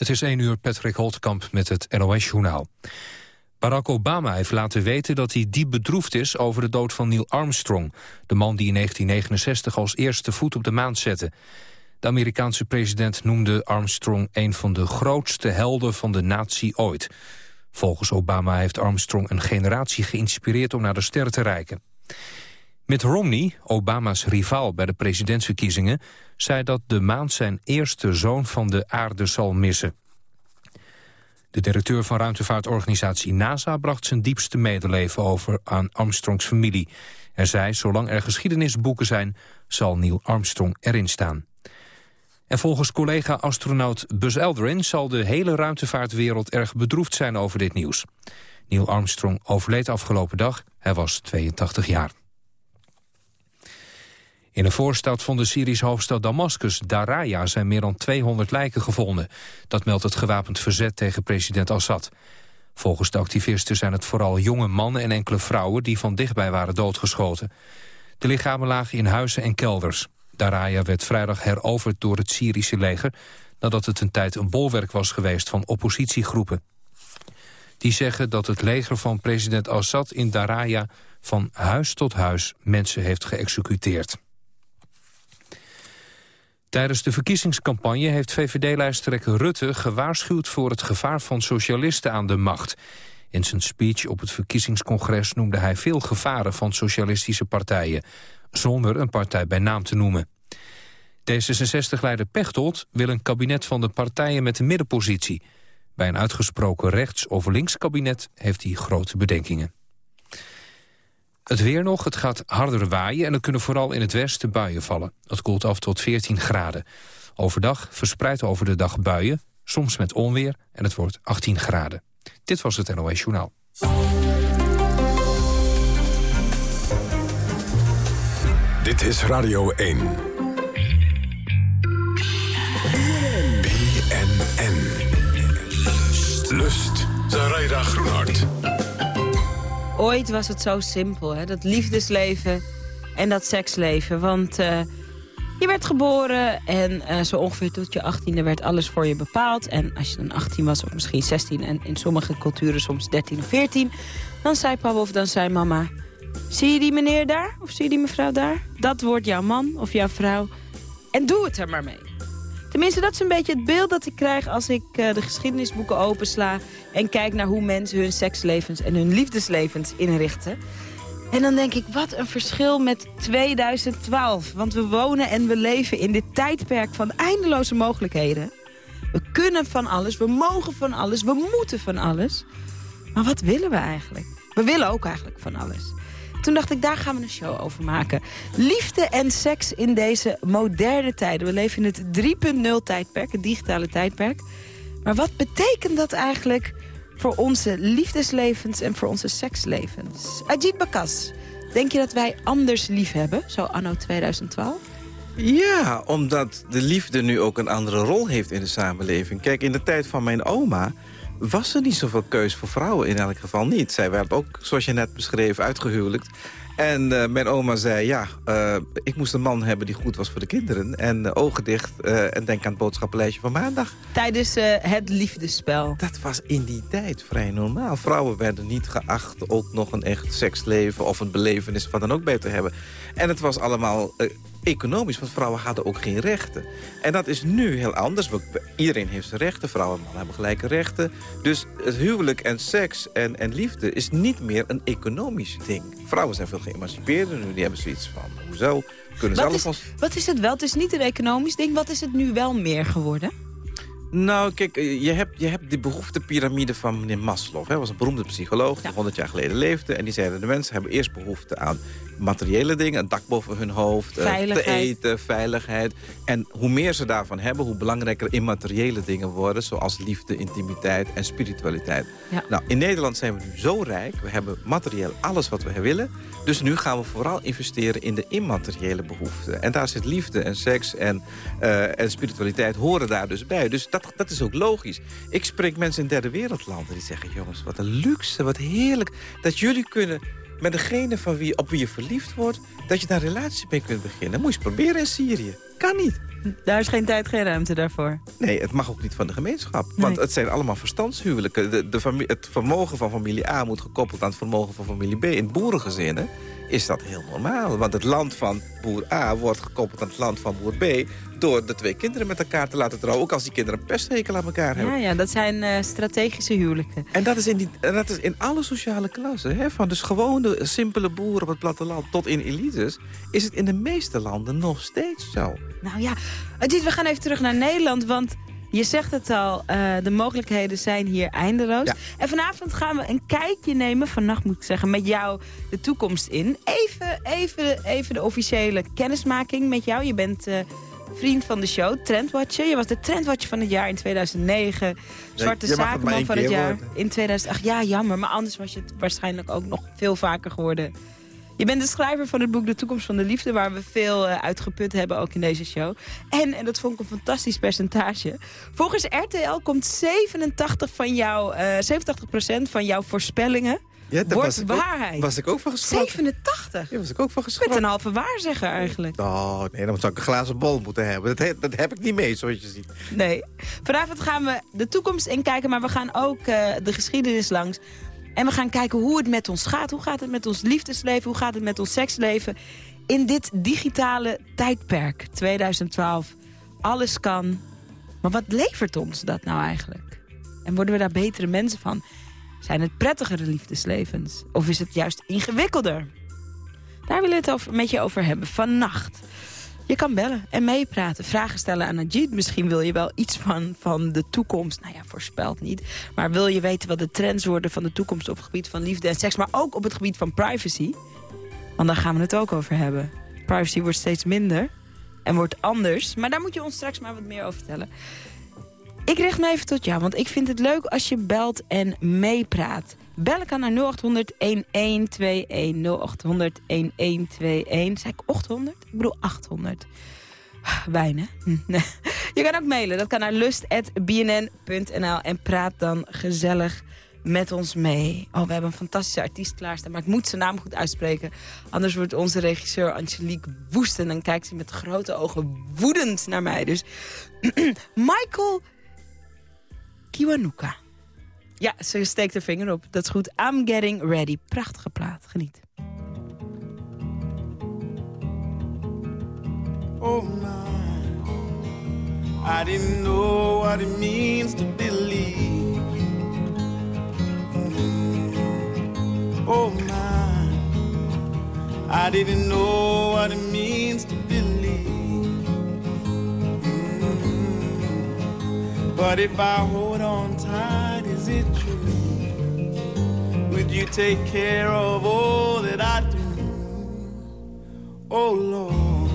Het is 1 uur Patrick Holtkamp met het NOS-journaal. Barack Obama heeft laten weten dat hij diep bedroefd is over de dood van Neil Armstrong, de man die in 1969 als eerste voet op de maan zette. De Amerikaanse president noemde Armstrong een van de grootste helden van de natie ooit. Volgens Obama heeft Armstrong een generatie geïnspireerd om naar de sterren te reiken. Mitt Romney, Obama's rivaal bij de presidentsverkiezingen... zei dat de maan zijn eerste zoon van de aarde zal missen. De directeur van ruimtevaartorganisatie NASA bracht zijn diepste medeleven over aan Armstrongs familie. Er zei, zolang er geschiedenisboeken zijn, zal Neil Armstrong erin staan. En volgens collega-astronaut Buzz Aldrin zal de hele ruimtevaartwereld erg bedroefd zijn over dit nieuws. Neil Armstrong overleed afgelopen dag, hij was 82 jaar. In een voorstad van de Syrische hoofdstad Damascus, Daraya, zijn meer dan 200 lijken gevonden. Dat meldt het gewapend verzet tegen president Assad. Volgens de activisten zijn het vooral jonge mannen en enkele vrouwen die van dichtbij waren doodgeschoten. De lichamen lagen in huizen en kelders. Daraya werd vrijdag heroverd door het Syrische leger... nadat het een tijd een bolwerk was geweest van oppositiegroepen. Die zeggen dat het leger van president Assad in Daraya... van huis tot huis mensen heeft geëxecuteerd. Tijdens de verkiezingscampagne heeft VVD-lijsttrekker Rutte gewaarschuwd voor het gevaar van socialisten aan de macht. In zijn speech op het verkiezingscongres noemde hij veel gevaren van socialistische partijen, zonder een partij bij naam te noemen. D66-leider Pechtold wil een kabinet van de partijen met een middenpositie. Bij een uitgesproken rechts- of linkskabinet heeft hij grote bedenkingen. Het weer nog, het gaat harder waaien en er kunnen vooral in het westen buien vallen. Het koelt af tot 14 graden. Overdag verspreid over de dag buien, soms met onweer en het wordt 18 graden. Dit was het NOS Journaal. Dit is Radio 1. BNN. Lust. Zaraida Groenhart. Ooit was het zo simpel, hè? dat liefdesleven en dat seksleven. Want uh, je werd geboren en uh, zo ongeveer tot je 18e werd alles voor je bepaald. En als je dan 18 was, of misschien 16 en in sommige culturen soms 13 of 14... dan zei papa of dan zei mama... zie je die meneer daar of zie je die mevrouw daar? Dat wordt jouw man of jouw vrouw. En doe het er maar mee. Tenminste, dat is een beetje het beeld dat ik krijg als ik uh, de geschiedenisboeken opensla... en kijk naar hoe mensen hun sekslevens en hun liefdeslevens inrichten. En dan denk ik, wat een verschil met 2012. Want we wonen en we leven in dit tijdperk van eindeloze mogelijkheden. We kunnen van alles, we mogen van alles, we moeten van alles. Maar wat willen we eigenlijk? We willen ook eigenlijk van alles. Toen dacht ik, daar gaan we een show over maken. Liefde en seks in deze moderne tijden. We leven in het 3.0 tijdperk, het digitale tijdperk. Maar wat betekent dat eigenlijk voor onze liefdeslevens en voor onze sekslevens? Ajit Bakas, denk je dat wij anders lief hebben, zo anno 2012? Ja, omdat de liefde nu ook een andere rol heeft in de samenleving. Kijk, in de tijd van mijn oma was er niet zoveel keus voor vrouwen in elk geval niet. Zij werd ook, zoals je net beschreef, uitgehuwelijkt. En uh, mijn oma zei, ja, uh, ik moest een man hebben die goed was voor de kinderen. En uh, ogen dicht en denk aan het boodschappenlijstje van maandag. Tijdens het liefdespel. Dat was in die tijd vrij normaal. Vrouwen werden niet geacht ook nog een echt seksleven... of een belevenis van dan ook bij te hebben. En het was allemaal economisch, want vrouwen hadden ook geen rechten. En dat is nu heel anders. Iedereen heeft zijn rechten, vrouwen en mannen hebben gelijke rechten. Dus het huwelijk en seks en, en liefde is niet meer een economisch ding. Vrouwen zijn veel geëmancipeerder nu, die hebben zoiets van, hoezo? Kunnen wat, is, ons... wat is het wel? Het is niet een economisch ding. Wat is het nu wel meer geworden? Nou, kijk, je hebt, je hebt de behoeftepiramide van meneer Maslow. Hij was een beroemde psycholoog die 100 jaar geleden leefde. En die zeiden, de mensen hebben eerst behoefte aan materiële dingen. Een dak boven hun hoofd, eh, te eten, veiligheid. En hoe meer ze daarvan hebben, hoe belangrijker immateriële dingen worden. Zoals liefde, intimiteit en spiritualiteit. Nou, in Nederland zijn we nu zo rijk. We hebben materieel alles wat we willen. Dus nu gaan we vooral investeren in de immateriële behoeften. En daar zit liefde en seks en, uh, en spiritualiteit horen daar dus bij. Dus dat, dat is ook logisch. Ik spreek mensen in derde wereldlanden die zeggen... jongens, wat een luxe, wat heerlijk dat jullie kunnen met degene van wie, op wie je verliefd wordt... dat je daar een relatie mee kunt beginnen. Moet je proberen in Syrië. Kan niet. Daar is geen tijd, geen ruimte daarvoor. Nee, het mag ook niet van de gemeenschap. Want het zijn allemaal verstandshuwelijken. De, de familie, het vermogen van familie A moet gekoppeld aan het vermogen van familie B. In boerengezinnen is dat heel normaal. Want het land van boer A wordt gekoppeld aan het land van boer B... door de twee kinderen met elkaar te laten trouwen. Ook als die kinderen een pesthekel aan elkaar hebben. Ja, ja dat zijn uh, strategische huwelijken. En dat is in, die, en dat is in alle sociale klassen. Hè? Van dus gewone, simpele boeren op het platteland tot in elites... is het in de meeste landen nog steeds zo. Nou ja, we gaan even terug naar Nederland, want... Je zegt het al, uh, de mogelijkheden zijn hier eindeloos. Ja. En vanavond gaan we een kijkje nemen, vannacht moet ik zeggen, met jou de toekomst in. Even, even, even de officiële kennismaking met jou. Je bent uh, vriend van de show, Trendwatcher. Je was de Trendwatcher van het jaar in 2009. Zwarte ja, zakenman van het jaar in 2008. Ja, jammer, maar anders was je het waarschijnlijk ook nog veel vaker geworden je bent de schrijver van het boek De Toekomst van de Liefde... waar we veel uh, uitgeput hebben, ook in deze show. En, en dat vond ik een fantastisch percentage. Volgens RTL komt 87 van jou, uh, 87% van jouw voorspellingen... Ja, dat wordt was waarheid. Ook, was ik ook van geschrokken. 87? Ja, was ik ook van geschrokken. Met een halve waarzegger eigenlijk. Oh, nee, dan zou ik een glazen bol moeten hebben. Dat, dat heb ik niet mee, zoals je ziet. Nee. Vanavond gaan we de toekomst inkijken, maar we gaan ook uh, de geschiedenis langs. En we gaan kijken hoe het met ons gaat. Hoe gaat het met ons liefdesleven? Hoe gaat het met ons seksleven? In dit digitale tijdperk, 2012. Alles kan. Maar wat levert ons dat nou eigenlijk? En worden we daar betere mensen van? Zijn het prettigere liefdeslevens? Of is het juist ingewikkelder? Daar willen we het over, met je over hebben. Vannacht. Je kan bellen en meepraten. Vragen stellen aan Najid. Misschien wil je wel iets van, van de toekomst. Nou ja, voorspelt niet. Maar wil je weten wat de trends worden van de toekomst... op het gebied van liefde en seks, maar ook op het gebied van privacy? Want daar gaan we het ook over hebben. Privacy wordt steeds minder en wordt anders. Maar daar moet je ons straks maar wat meer over vertellen. Ik richt me even tot jou, want ik vind het leuk als je belt en meepraat. Bellen kan naar 0800 1121 0800 1121. Zei ik 800? Ik bedoel 800. Weinig. Hm, je kan ook mailen. Dat kan naar lust.bnn.nl. En praat dan gezellig met ons mee. Oh, we hebben een fantastische artiest klaarstaan. Maar ik moet zijn naam goed uitspreken. Anders wordt onze regisseur Angelique woest. En dan kijkt ze met grote ogen woedend naar mij. Dus Michael Kiwanuka. Ja, ze steekt haar vinger op. Dat is goed. I'm getting ready. Prachtige plaat. Geniet. Oh my, I didn't know what it means to believe. Oh my, I didn't know what it means to believe. But if I hold on tight Would you take care of all that I do? Oh Lord,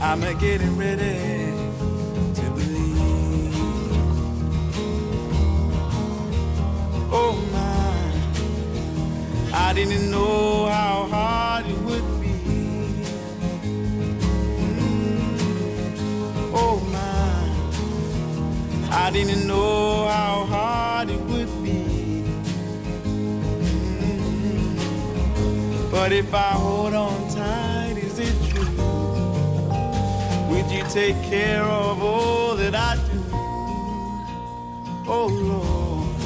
I'm getting ready to believe. Oh my, I didn't know how hard it would I didn't know how hard. It would be. Mm-hmm. But if I hold on tight, is it true? Would you take care of all that I do? Oh Lord,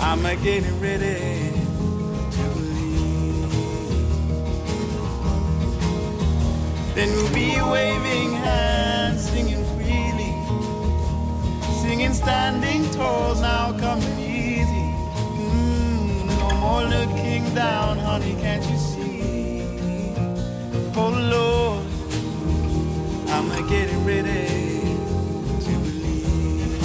I'm a getting ready. Then we'll be waving hands, singing singing standing tall, now coming easy. Mm, no more looking down, honey, can't you see? Oh Lord, I'm getting ready to believe.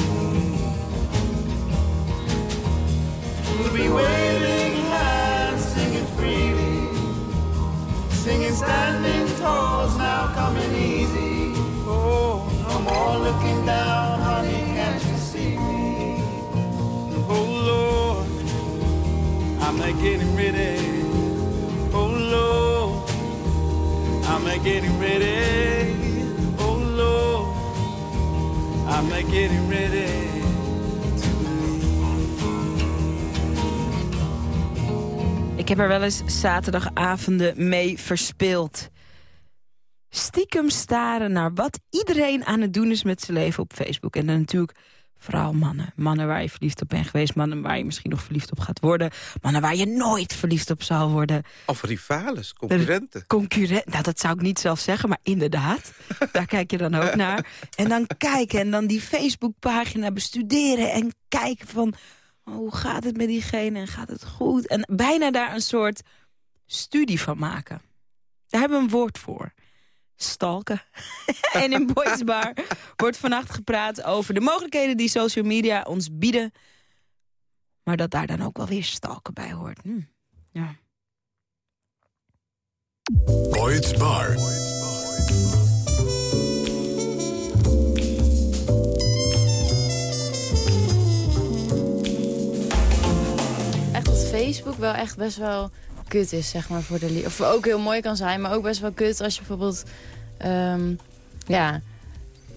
We'll be waving hands, singing freely, singing standing tall, now coming easy. Oh, no more looking down, I'm getting ready. I'm getting ready. Oh Lord, I'm ready. Ik heb er wel eens zaterdagavonden mee verspeeld. stiekem staren naar wat iedereen aan het doen is met zijn leven op Facebook. En dan natuurlijk vooral mannen. Mannen waar je verliefd op bent geweest. Mannen waar je misschien nog verliefd op gaat worden. Mannen waar je nooit verliefd op zal worden. Of rivales, concurrenten. Concurrent, nou dat zou ik niet zelf zeggen, maar inderdaad. daar kijk je dan ook naar. En dan kijken en dan die Facebookpagina bestuderen. En kijken van, oh, hoe gaat het met diegene en gaat het goed? En bijna daar een soort studie van maken. Daar hebben we een woord voor stalken. en in Boys Bar wordt vannacht gepraat over de mogelijkheden die social media ons bieden. Maar dat daar dan ook wel weer stalken bij hoort. Hm. Ja. Boyd's Bar. Echt dat Facebook wel echt best wel kut is, zeg maar, voor de liefde. Of ook heel mooi kan zijn, maar ook best wel kut als je bijvoorbeeld... Um, ja,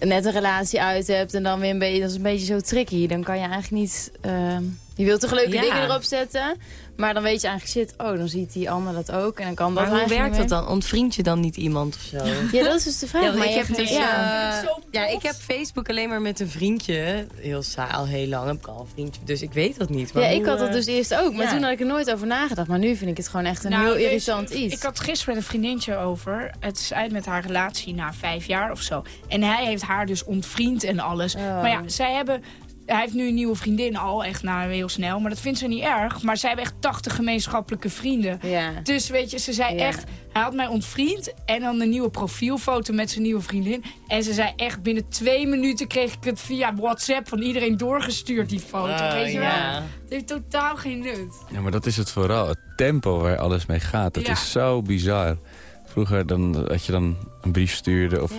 net een relatie uit hebt en dan weer een beetje... Dat is een beetje zo tricky. Dan kan je eigenlijk niet... Um, je wilt toch leuke dingen erop zetten... Maar dan weet je eigenlijk, shit, oh, dan ziet die ander dat ook. En dan kan dat maar hoe werkt dat dan? Ontvriend je dan niet iemand of zo? Ja, dat is dus de vraag. Ja, maar ik, heb dus, ja. ja, ik heb Facebook alleen maar met een vriendje. Heel saai, al heel lang heb ik al een vriendje. Dus ik weet dat niet. Maar ja, ik had dat dus eerst ook. Maar toen had ik er nooit over nagedacht. Maar nu vind ik het gewoon echt een nou, heel irritant iets. Ik had gisteren met een vriendinnetje over. Het is uit met haar relatie na vijf jaar of zo. En hij heeft haar dus ontvriend en alles. Oh. Maar ja, zij hebben hij heeft nu een nieuwe vriendin al, echt nou, heel snel. Maar dat vindt ze niet erg. Maar zij hebben echt 80 gemeenschappelijke vrienden. Ja. Dus weet je, ze zei echt... Hij had mij ontvriend en dan een nieuwe profielfoto met zijn nieuwe vriendin. En ze zei echt, binnen twee minuten kreeg ik het via WhatsApp van iedereen doorgestuurd, die foto. Uh, weet je wel? Het heeft totaal geen nut. Ja, maar dat is het vooral. Het tempo waar alles mee gaat, dat is zo bizar. Vroeger dan, dat je dan een brief stuurde of...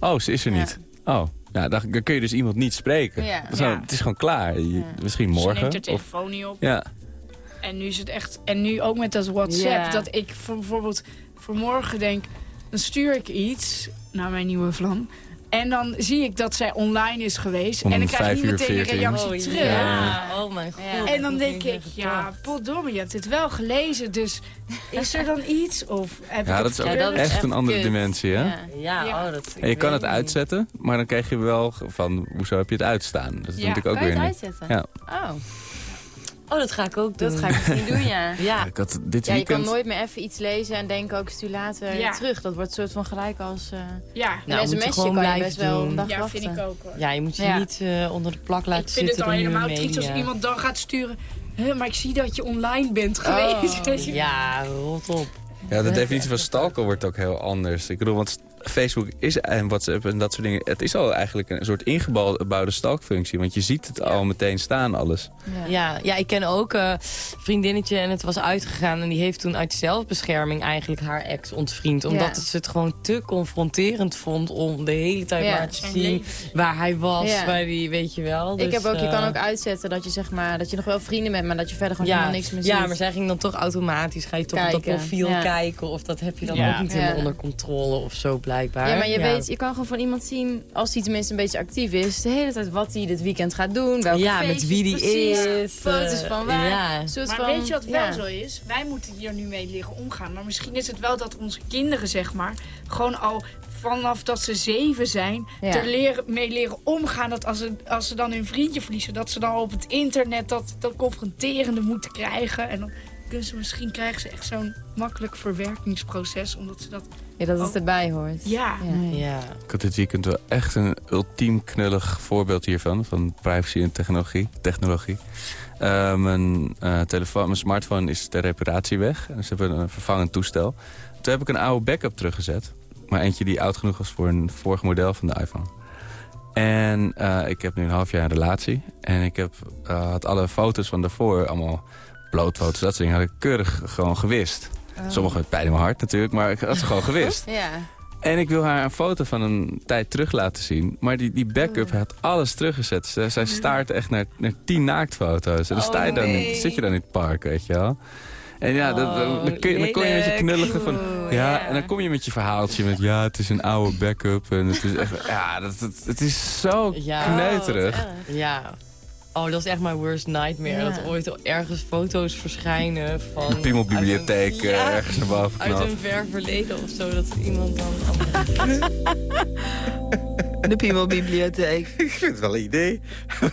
Oh, ze is er niet. Oh, nou, dan, dan, kun je dus iemand niet spreken. Ja. Het is gewoon klaar. Misschien morgen. Dus je neemt de telefoon niet op. Ja. En nu is het echt... En nu ook met dat WhatsApp. Dat ik bijvoorbeeld voor morgen denk... Dan stuur ik iets naar mijn nieuwe vlam. En dan zie ik dat zij online is geweest. en dan krijg ik niet meteen een reactie oh, terug. Ja. Oh mijn god. En dan denk ik, ja, potdomme, je hebt het wel gelezen. Dus is er dan iets? Of heb ja, dat is echt, een andere dimensie, hè? Ja, ja. Oh, dat, en je kan het uitzetten, maar dan krijg je wel van, hoezo heb je het uitstaan? Dat is natuurlijk ook weer niet. Ja. Oh. Oh, dat ga ik ook doen. Dat ga ik misschien doen, ja. ja. Ik had dit ja, je kan nooit meer even iets lezen en denken ook stuur later ja. terug. Dat wordt soort van gelijk als... Uh, ja. Nou, een sms'je kan je best wel een dag Ja, wachten. vind ik ook. Hoor. Ja, je moet je niet uh, onder de plak laten zitten. Ik vind het al helemaal triest als iemand dan gaat sturen... Huh, maar ik zie dat je online bent geweest. Oh, ja, rot op. Ja, de definitie van stalker wordt ook heel anders. Ik bedoel, want Facebook is, en WhatsApp en dat soort dingen... het is al eigenlijk een soort ingebouwde stalkfunctie. Want je ziet het al meteen staan, alles. Ja, ja, ja ik ken ook een uh, vriendinnetje en het was uitgegaan... en die heeft toen uit zelfbescherming eigenlijk haar ex ontvriend. Omdat ze het gewoon te confronterend vond... om de hele tijd maar te zien waar hij was, waar die, weet je wel. Dus, ik heb ook, je kan uh, ook uitzetten dat je zeg maar... dat je nog wel vrienden bent, maar dat je verder gewoon helemaal niks meer ziet. Ja, maar zij ging dan toch automatisch... ga je toch kijken. op dat profiel kijken... of dat heb je dan ook niet helemaal onder controle of zo blijven. Ja, maar je, Weet, je kan gewoon van iemand zien, als hij tenminste een beetje actief is... de hele tijd wat hij dit weekend gaat doen, welke Ja, met wie die is. Foto's uh, van waar. Ja. maar van, weet je wat wel zo is? Wij moeten hier nu mee leren omgaan. Maar misschien is het wel dat onze kinderen, zeg maar... gewoon al vanaf dat ze zeven zijn, ja. te leren, mee leren omgaan. Dat als ze, als ze dan hun vriendje verliezen, dat ze dan op het internet dat, dat confronterende moeten krijgen. En dan ze misschien krijgen ze echt zo'n makkelijk verwerkingsproces, omdat ze dat ja, dat het erbij hoort. Ja. ja. ja. Ik had dit weekend wel echt een ultiem knullig voorbeeld hiervan. Van privacy en technologie. technologie. Uh, mijn, uh, telefoon, mijn smartphone is ter reparatie weg. En ze hebben een vervangend toestel. Toen heb ik een oude backup teruggezet. Maar eentje die oud genoeg was voor een vorig model van de iPhone. En uh, ik heb nu een half jaar een relatie. En ik heb, had alle foto's van daarvoor, allemaal blootfoto's, dat soort dingen, had ik keurig gewoon gewist. Oh. Sommige met pijn in mijn hart natuurlijk, maar ik had ze gewoon gewist. ja. En ik wil haar een foto van een tijd terug laten zien. Maar die, die backup oh. had alles teruggezet. Zij, zij staart echt naar, naar tien naaktfoto's. En dan, sta je dan in, zit je dan in het park, weet je wel. En ja, dan, dan, dan, kun je, dan kom je met je knullige van... Ja, en dan kom je met je verhaaltje met... Ja, het is een oude backup. En het is echt... Ja, dat, het, het is zo ja, kneuterig. Ja. Oh, dat is echt mijn worst nightmare. Dat ooit ergens foto's verschijnen van... De Piemelbibliotheek uh, ergens naar boven Uit een ver verleden of zo, dat iemand dan... De Piemelbibliotheek. Ik vind het wel een idee.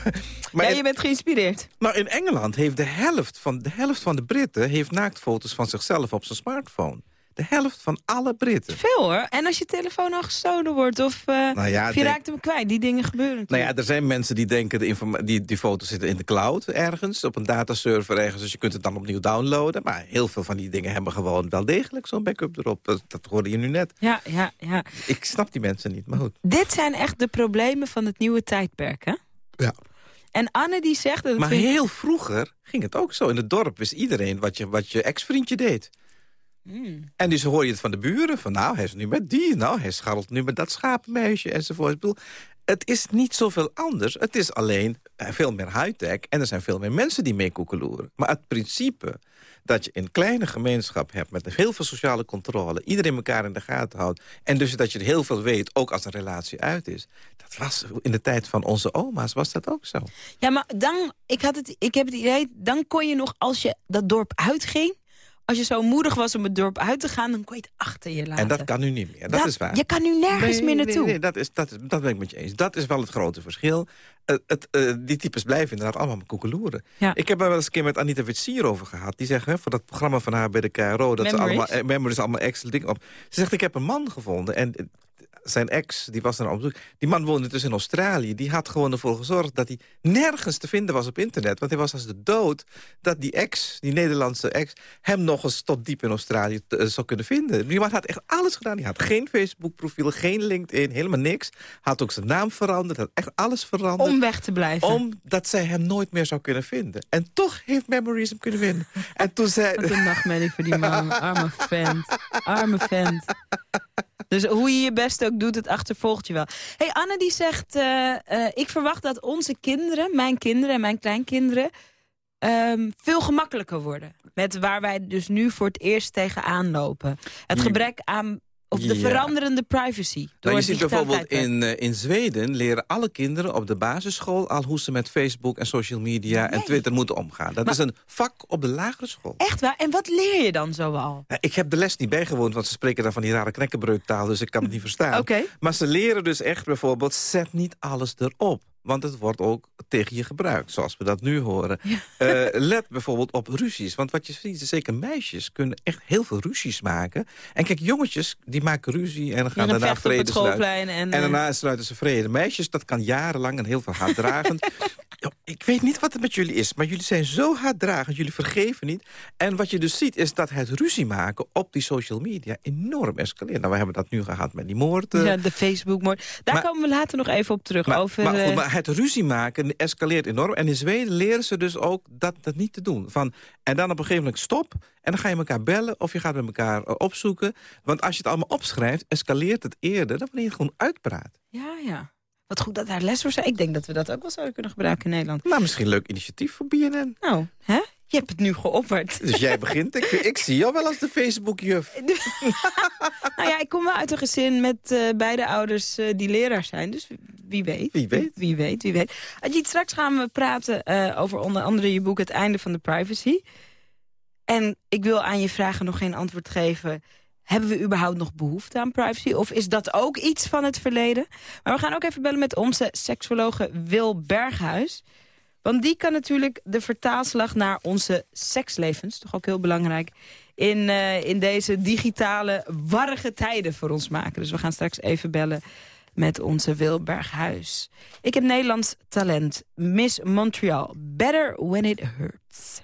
maar ja, je bent geïnspireerd. Maar in Engeland heeft de helft van de, helft van de Britten... heeft naaktfoto's van zichzelf op zijn smartphone. De helft van alle Britten. Veel hoor. En als je telefoon al gestolen wordt of, uh, nou ja, of je raakt hem kwijt. Die dingen gebeuren natuurlijk. Nou ja, er zijn mensen die denken... De die, die foto's zitten in de cloud ergens. Op een dataserver ergens. Dus je kunt het dan opnieuw downloaden. Maar heel veel van die dingen hebben gewoon wel degelijk zo'n backup erop. Dat, dat hoorde je nu net. Ja, ja, ja. Ik snap die mensen niet, maar goed. Dit zijn echt de problemen van het nieuwe tijdperk, hè? Ja. En Anne die zegt... Dat maar heel vroeger ging het ook zo. In het dorp wist iedereen wat je, wat je ex-vriendje deed. Hmm. En dus hoor je het van de buren. Van nou, hij is nu met die. Nou, hij scharrelt nu met dat schapenmeisje enzovoort. Ik bedoel, het is niet zoveel anders. Het is alleen veel meer high-tech. En er zijn veel meer mensen die mee koekeloeren. Maar het principe dat je een kleine gemeenschap hebt... met heel veel sociale controle, iedereen elkaar in de gaten houdt... en dus dat je er heel veel weet, ook als een relatie uit is... dat was in de tijd van onze oma's, was dat ook zo. Ja, maar dan, ik, had het, ik heb het idee, dan kon je nog, als je dat dorp uitging als je zo moedig was om het dorp uit te gaan... dan kon je het achter je laten. En dat kan nu niet meer, dat, is waar. Je kan nu nergens meer naartoe. Nee, dat, is, dat, is, dat ben ik met je eens. Dat is wel het grote verschil. het, uh, die types blijven inderdaad allemaal met koekeloeren. Ik heb er wel eens een keer met Anita Witsier over gehad. Die zegt, hè, voor dat programma van haar bij de KRO... dat ze allemaal, eh, memories, allemaal excellent dingen op. Ze zegt, ik heb een man gevonden... en zijn ex, die was er op zoek. Die man woonde dus in Australië. Die had gewoon ervoor gezorgd dat hij nergens te vinden was op internet. Want hij was als de dood dat die ex, die Nederlandse ex... hem nog eens tot diep in Australië eh, zou kunnen vinden. Die man had echt alles gedaan. Hij had geen Facebook-profiel, geen LinkedIn, helemaal niks. Had ook zijn naam veranderd, had echt alles veranderd. Om weg te blijven. Omdat zij hem nooit meer zou kunnen vinden. En toch heeft Memories hem kunnen vinden. en toen zei... Wat een nachtmerrie voor die man. Arme vent. Arme vent. Dus hoe je je best ook doet, het achtervolgt je wel. hey, Anne die zegt, uh, uh, ik verwacht dat onze kinderen, mijn kinderen en mijn kleinkinderen... Um, veel gemakkelijker worden. Met waar wij dus nu voor het eerst tegenaan lopen. Het gebrek aan of de veranderende privacy. Nou, je ziet bijvoorbeeld in, uh, in Zweden leren alle kinderen op de basisschool... al hoe ze met Facebook en social media en Twitter moeten omgaan. Dat is een vak op de lagere school. Echt waar? En wat leer je dan zoal? Nou, ik heb de les niet bijgewoond, want ze spreken dan van die rare knekkenbreuktaal... dus ik kan het niet verstaan. Okay. Maar ze leren dus echt bijvoorbeeld, zet niet alles erop. Want het wordt ook tegen je gebruikt, zoals we dat nu horen. Eh, let bijvoorbeeld op ruzies. Want wat je ziet, zeker meisjes kunnen echt heel veel ruzies maken. En kijk, jongetjes die maken ruzie en gaan daarna vrede sluiten. En, en daarna eh, sluiten ze vrede. Meisjes, dat kan jarenlang en heel veel haatdragend. ik weet niet wat het met jullie is, maar jullie zijn zo haatdragend. Jullie vergeven niet. En wat je dus ziet, is dat het ruzie maken op die social media enorm escaleert. Nou, we hebben dat nu gehad met die moord. Ja, de Facebook-moord. Daar komen we later nog even op terug. over, maar het ruzie maken escaleert enorm. En in Zweden leren ze dus ook dat, dat niet te doen. Van, en dan op een gegeven moment stop. En dan ga je elkaar bellen of je gaat met elkaar uh, opzoeken. Want als je het allemaal opschrijft, escaleert het eerder... dan wanneer je het gewoon uitpraat. Ja, ja. Wat goed dat daar les voor zijn. Ik denk dat we dat ook wel zouden kunnen gebruiken in Nederland. Nou, misschien een leuk initiatief voor BNN. Nou, hè? Je hebt het nu geopperd. Dus jij begint. Ik, ik zie jou wel als de Facebook-juf. nou ja, ik kom wel uit een gezin met uh, beide ouders uh, die leraar zijn. Dus wie weet. Wie weet. Wie weet, wie weet. Ajit, straks gaan we praten uh, over onder andere je boek Het Einde van de Privacy. En ik wil aan je vragen nog geen antwoord geven. Hebben we überhaupt nog behoefte aan privacy? Of is dat ook iets van het verleden? Maar we gaan ook even bellen met onze seksologe Wil Berghuis. Want die kan natuurlijk de vertaalslag naar onze sekslevens... toch ook heel belangrijk... in, uh, in deze digitale, warrige tijden voor ons maken. Dus we gaan straks even bellen met onze Wil Berghuis. Ik heb Nederlands talent. Miss Montreal. Better when it hurts.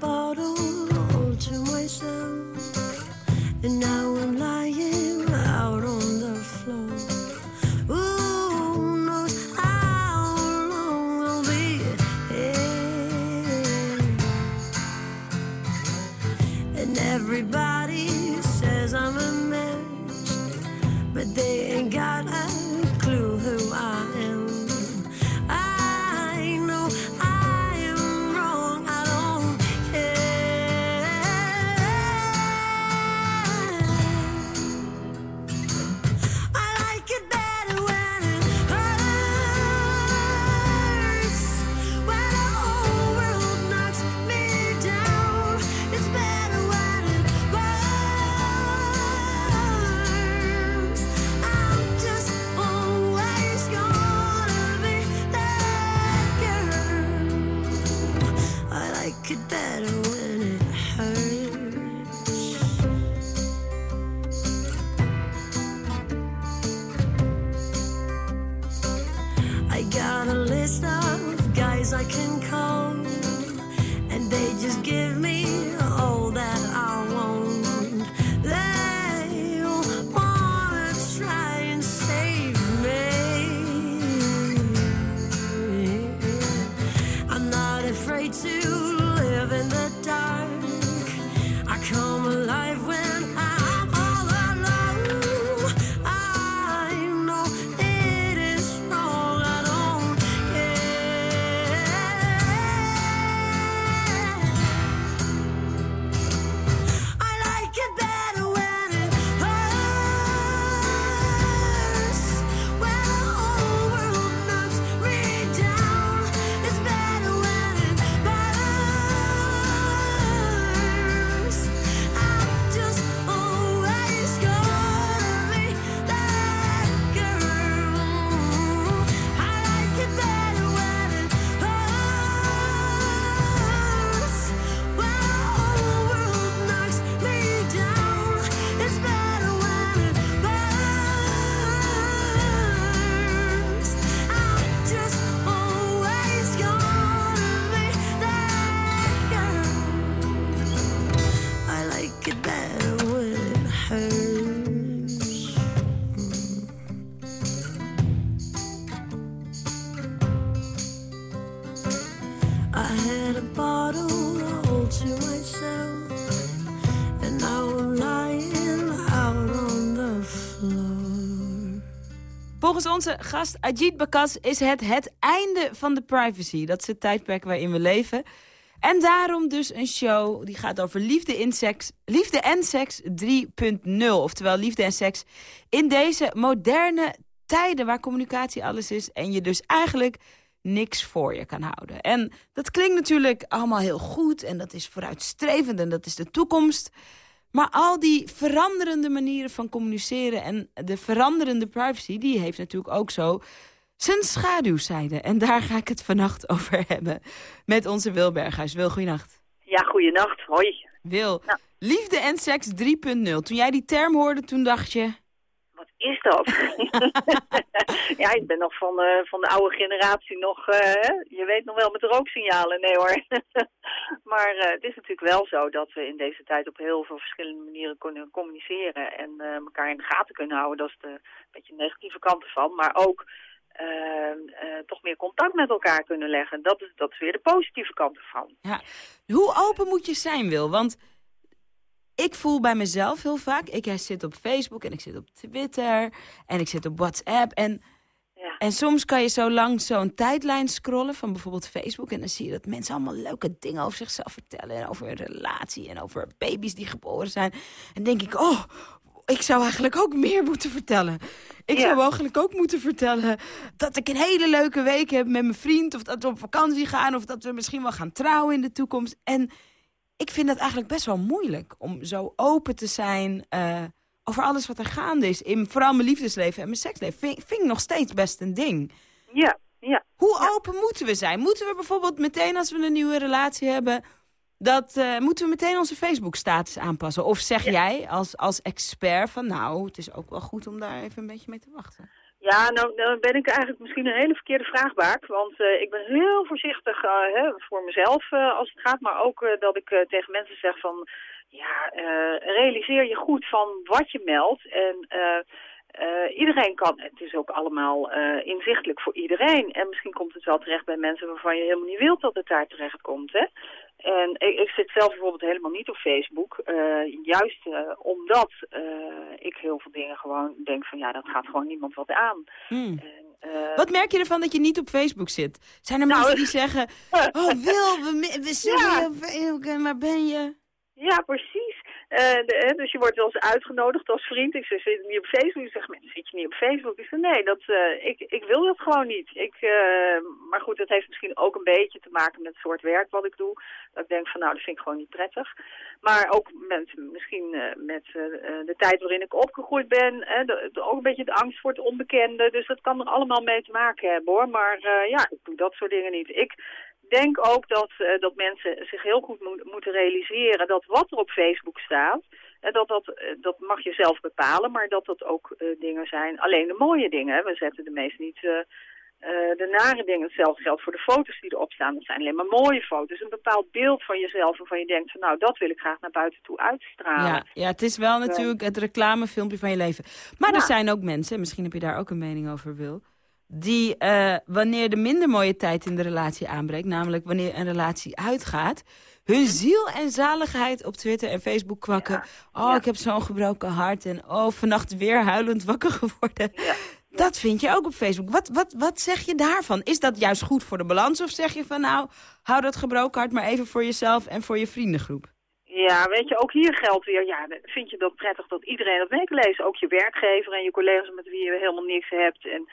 Bottle to myself, and now I'm lying gast Ajit Bakas is het het einde van de privacy. Dat is het tijdperk waarin we leven. En daarom dus een show die gaat over liefde, in seks, liefde en seks 3.0. Oftewel liefde en seks in deze moderne tijden waar communicatie alles is. En je dus eigenlijk niks voor je kan houden. En dat klinkt natuurlijk allemaal heel goed en dat is vooruitstrevend en dat is de toekomst. Maar al die veranderende manieren van communiceren en de veranderende privacy, die heeft natuurlijk ook zo zijn schaduwzijde. En daar ga ik het vannacht over hebben met onze Wil Berghuis. Wil, goeienacht. Ja, goeienacht. Hoi. Wil, liefde en seks 3.0. Toen jij die term hoorde, toen dacht je... Wat is dat? ja, ik ben nog van, de van de oude generatie nog... eh, je weet nog wel met rooksignalen. Nee hoor. maar eh, het is natuurlijk wel zo dat we in deze tijd op heel veel verschillende manieren kunnen communiceren. En eh, elkaar in de gaten kunnen houden. Dat is de beetje de negatieve kant ervan. Maar ook... eh, eh, toch meer contact met elkaar kunnen leggen. Dat is, dat is weer de positieve kant ervan. Ja. Hoe open moet je zijn, Wil? Want ik voel bij mezelf heel vaak... Ik zit op Facebook en ik zit op Twitter en ik zit op WhatsApp. En, Ja. en soms kan je zo lang zo'n tijdlijn scrollen van bijvoorbeeld Facebook... en dan zie je dat mensen allemaal leuke dingen over zichzelf vertellen... en over een relatie en over baby's die geboren zijn. En denk ik, oh, ik zou eigenlijk ook meer moeten vertellen. Ik Ja. zou eigenlijk ook moeten vertellen dat ik een hele leuke week heb met mijn vriend... of dat we op vakantie gaan of dat we misschien wel gaan trouwen in de toekomst. En ik vind het eigenlijk best wel moeilijk om zo open te zijn... eh, over alles wat er gaande is. In vooral mijn liefdesleven en mijn seksleven. Vind, vind ik nog steeds best een ding. Ja, ja. Hoe open moeten we zijn? Moeten we bijvoorbeeld meteen als we een nieuwe relatie hebben... Dat, eh, moeten we meteen onze Facebook-status aanpassen? Of zeg jij als, als expert van... nou, het is ook wel goed om daar even een beetje mee te wachten? Ja, nou, dan ben ik eigenlijk misschien een hele verkeerde vraagbaak. Want eh, ik ben heel voorzichtig eh, hè, voor mezelf eh, als het gaat. Maar ook dat ik tegen mensen zeg van... Ja, realiseer je goed van wat je meldt. En eh, iedereen kan... Het is ook allemaal eh, inzichtelijk voor iedereen. En misschien komt het wel terecht bij mensen waarvan je helemaal niet wilt dat het daar terecht komt. Hè? En ik, ik zit zelf bijvoorbeeld helemaal niet op Facebook. eh, juist omdat ik heel veel dingen gewoon denk van... Ja, dat gaat gewoon niemand wat aan. Hmm. En, Wat merk je ervan dat je niet op Facebook zit? Zijn er Nou, mensen die zeggen... Oh, Wil, we, we zien Ja. je op Facebook, en waar ben je? Ja, precies. Eh, dus je wordt wel eens uitgenodigd als vriend. Ik zeg, zit niet op Facebook? Ik zeg, mensen, zit je niet op Facebook? Ik zeg, nee, dat, eh, ik, ik wil dat gewoon niet. Ik, eh, maar goed, dat heeft misschien ook een beetje te maken met het soort werk wat ik doe. Dat ik denk van, nou, dat vind ik gewoon niet prettig. Maar ook met, misschien met de tijd waarin ik opgegroeid ben. Ook een beetje de angst voor het onbekende. Dus dat kan er allemaal mee te maken hebben, hoor. Maar ja, ik doe dat soort dingen niet. Ik denk ook dat, uh, dat mensen zich heel goed mo moeten realiseren dat wat er op Facebook staat, en dat, dat, dat mag je zelf bepalen, maar dat dat ook dingen zijn, alleen de mooie dingen. We zetten de meest niet de nare dingen. Hetzelfde geldt voor de foto's die erop staan. Dat zijn alleen maar mooie foto's. Een bepaald beeld van jezelf waarvan je denkt van nou, dat wil ik graag naar buiten toe uitstralen. Ja, ja het is wel natuurlijk het reclamefilmpje van je leven. Maar er zijn ook mensen, misschien heb je daar ook een mening over, Wil... die uh, wanneer de minder mooie tijd in de relatie aanbreekt... namelijk wanneer een relatie uitgaat... hun ziel en zaligheid op Twitter en Facebook kwakken. Oh, ik heb zo'n gebroken hart en oh, vannacht weer huilend wakker geworden. Dat vind je ook op Facebook. Wat, wat, wat zeg je daarvan? Is dat juist goed voor de balans? Of zeg je van nou, hou dat gebroken hart maar even voor jezelf en voor je vriendengroep? Ja, weet je, ook hier geldt weer, ja, vind je dat prettig dat iedereen dat mee kan lezen? Ook je werkgever en je collega's met wie je helemaal niks hebt. En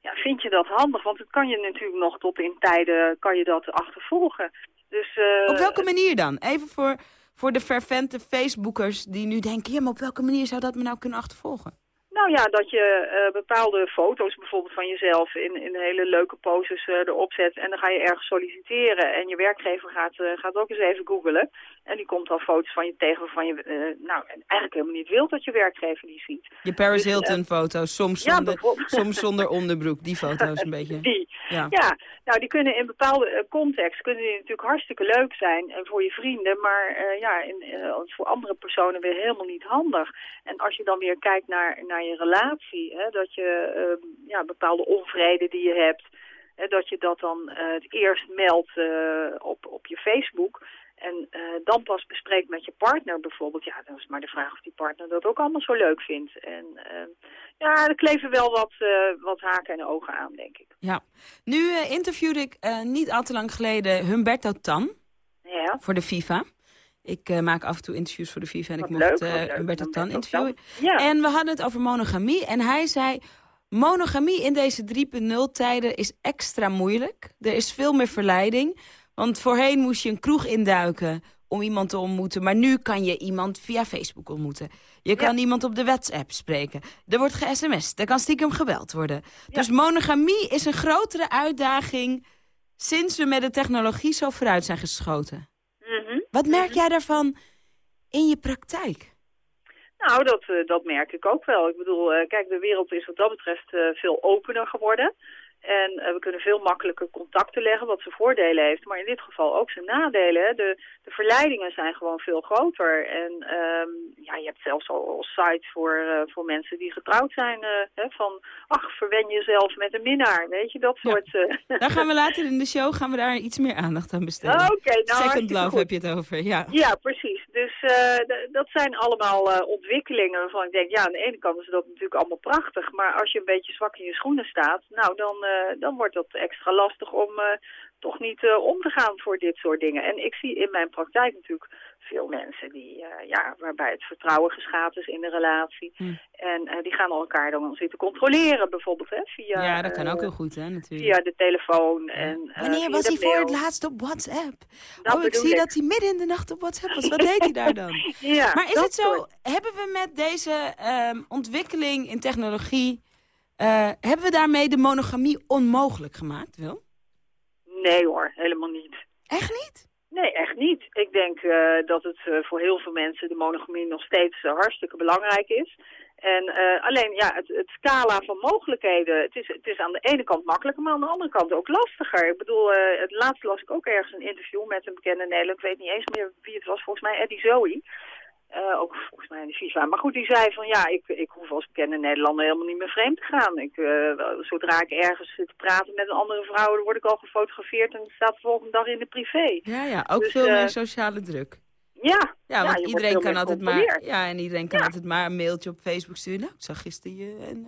ja, vind je dat handig? Want het kan je natuurlijk nog tot in tijden, kan je dat achtervolgen. Dus, uh, op welke manier dan? Even voor, voor de fervente Facebookers die nu denken, ja, maar op welke manier zou dat me nou kunnen achtervolgen? Nou ja, dat je uh, bepaalde foto's bijvoorbeeld van jezelf in, in hele leuke poses uh, erop zet. En dan ga je ergens solliciteren. En je werkgever gaat, uh, gaat ook eens even googelen. En die komt dan foto's van je tegen waarvan je nou, eigenlijk helemaal niet wilt dat je werkgever die ziet. Je Paris dus, Hilton foto's, soms zonder, soms zonder onderbroek. Die foto's een beetje. Die. Ja. ja, nou die kunnen in bepaalde context kunnen die natuurlijk hartstikke leuk zijn. En voor je vrienden, maar ja, in, voor andere personen weer helemaal niet handig. En als je dan weer kijkt naar, naar je relatie. Hè, dat je uh, ja, bepaalde onvrede die je hebt, hè, dat je dat dan het eerst meldt op, op je Facebook. En uh, dan pas bespreekt met je partner bijvoorbeeld. Ja, dan is maar de vraag of die partner dat ook allemaal zo leuk vindt. En uh, ja, er kleven wel wat, uh, wat haken en ogen aan, denk ik. Ja. Nu interviewde ik niet al te lang geleden Humberto Tan. Ja. Voor de FIFA. Ik maak af en toe interviews voor de FIFA en ik mocht uh, Humberto Tan interviewen. Ja. En we hadden het over monogamie. En hij zei, monogamie in deze 3.0 tijden is extra moeilijk. Er is veel meer verleiding. Want voorheen moest je een kroeg induiken om iemand te ontmoeten. Maar nu kan je iemand via Facebook ontmoeten. Je kan ja. iemand op de WhatsApp spreken. Er wordt ge-sms, er kan stiekem gebeld worden. Ja. Dus monogamie is een grotere uitdaging... sinds we met de technologie zo vooruit zijn geschoten. Mm -hmm. Wat merk jij daarvan in je praktijk? Nou, dat, uh, dat merk ik ook wel. Ik bedoel, uh, kijk, de wereld is wat dat betreft uh, veel opener geworden. En uh, we kunnen veel makkelijker contacten leggen, wat zijn voordelen heeft. Maar in dit geval ook zijn nadelen. De, de verleidingen zijn gewoon veel groter. En um, ja, je hebt zelfs al, al sites voor, uh, voor mensen die getrouwd zijn. Uh, hè, van, ach, verwen jezelf met een minnaar. Weet je, dat soort... Ja. Daar gaan we later in de show gaan we daar iets meer aandacht aan besteden. Okay, nou, Second Love goed. heb je het over, ja. Ja, precies. Dus dat zijn allemaal ontwikkelingen waarvan ik denk... Ja, aan de ene kant is dat natuurlijk allemaal prachtig. Maar als je een beetje zwak in je schoenen staat... Nou, dan dan wordt het extra lastig om uh, toch niet uh, om te gaan voor dit soort dingen. En ik zie in mijn praktijk natuurlijk veel mensen die, ja, waarbij het vertrouwen geschaad is in de relatie. Hm. En die gaan elkaar dan zitten controleren bijvoorbeeld. Hè, via, ja, dat kan ook heel goed hè, natuurlijk. Via de telefoon. En, Wanneer was hij voor het laatst op WhatsApp? Dat oh, ik zie ik. dat hij midden in de nacht op WhatsApp was. Wat deed hij daar dan? ja, maar is het zo, soort... hebben we met deze um, ontwikkeling in technologie... Uh, hebben we daarmee de monogamie onmogelijk gemaakt, Wil? Nee hoor, helemaal niet. Echt niet? Nee, echt niet. Ik denk uh, dat het uh, voor heel veel mensen de monogamie nog steeds hartstikke belangrijk is. En alleen, ja, het, het, scala van mogelijkheden, het is, het is aan de ene kant makkelijker, maar aan de andere kant ook lastiger. Ik bedoel, het laatste las ik ook ergens een interview met een bekende Nederland, ik weet niet eens meer wie het was, volgens mij Eddie Zoe. Uh, ook volgens mij in de FIFA. Maar goed, die zei van ja, ik, ik hoef als bekende Nederlander helemaal niet meer vreemd te gaan. Ik, uh, zodra ik ergens zit te praten met een andere vrouw, dan word ik al gefotografeerd en het staat de volgende dag in de privé. Ja, ja, ook dus, veel uh, meer sociale druk. Ja, ja, want ja, iedereen kan altijd maar. Ja, en iedereen kan ja. altijd maar een mailtje op Facebook sturen. Nou, ik zag gisteren je. En,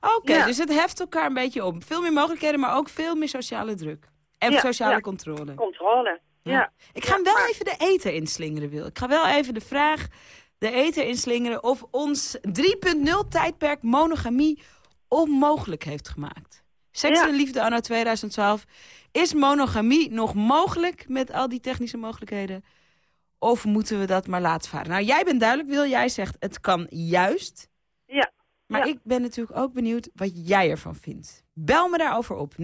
Oké, okay, ja. dus het heft elkaar een beetje op. Veel meer mogelijkheden, maar ook veel meer sociale druk. En sociale controle. Controle. Ja. Ik ga hem wel even de eten inslingeren, Wil. Ik ga wel even de vraag de eten inslingeren... of ons 3.0 tijdperk monogamie onmogelijk heeft gemaakt. Seks en liefde anno 2012. Is monogamie nog mogelijk met al die technische mogelijkheden? Of moeten we dat maar laten varen? Nou, jij bent duidelijk, Wil. Jij zegt het kan juist. Ja. Maar ik ben natuurlijk ook benieuwd wat jij ervan vindt. Bel me daarover op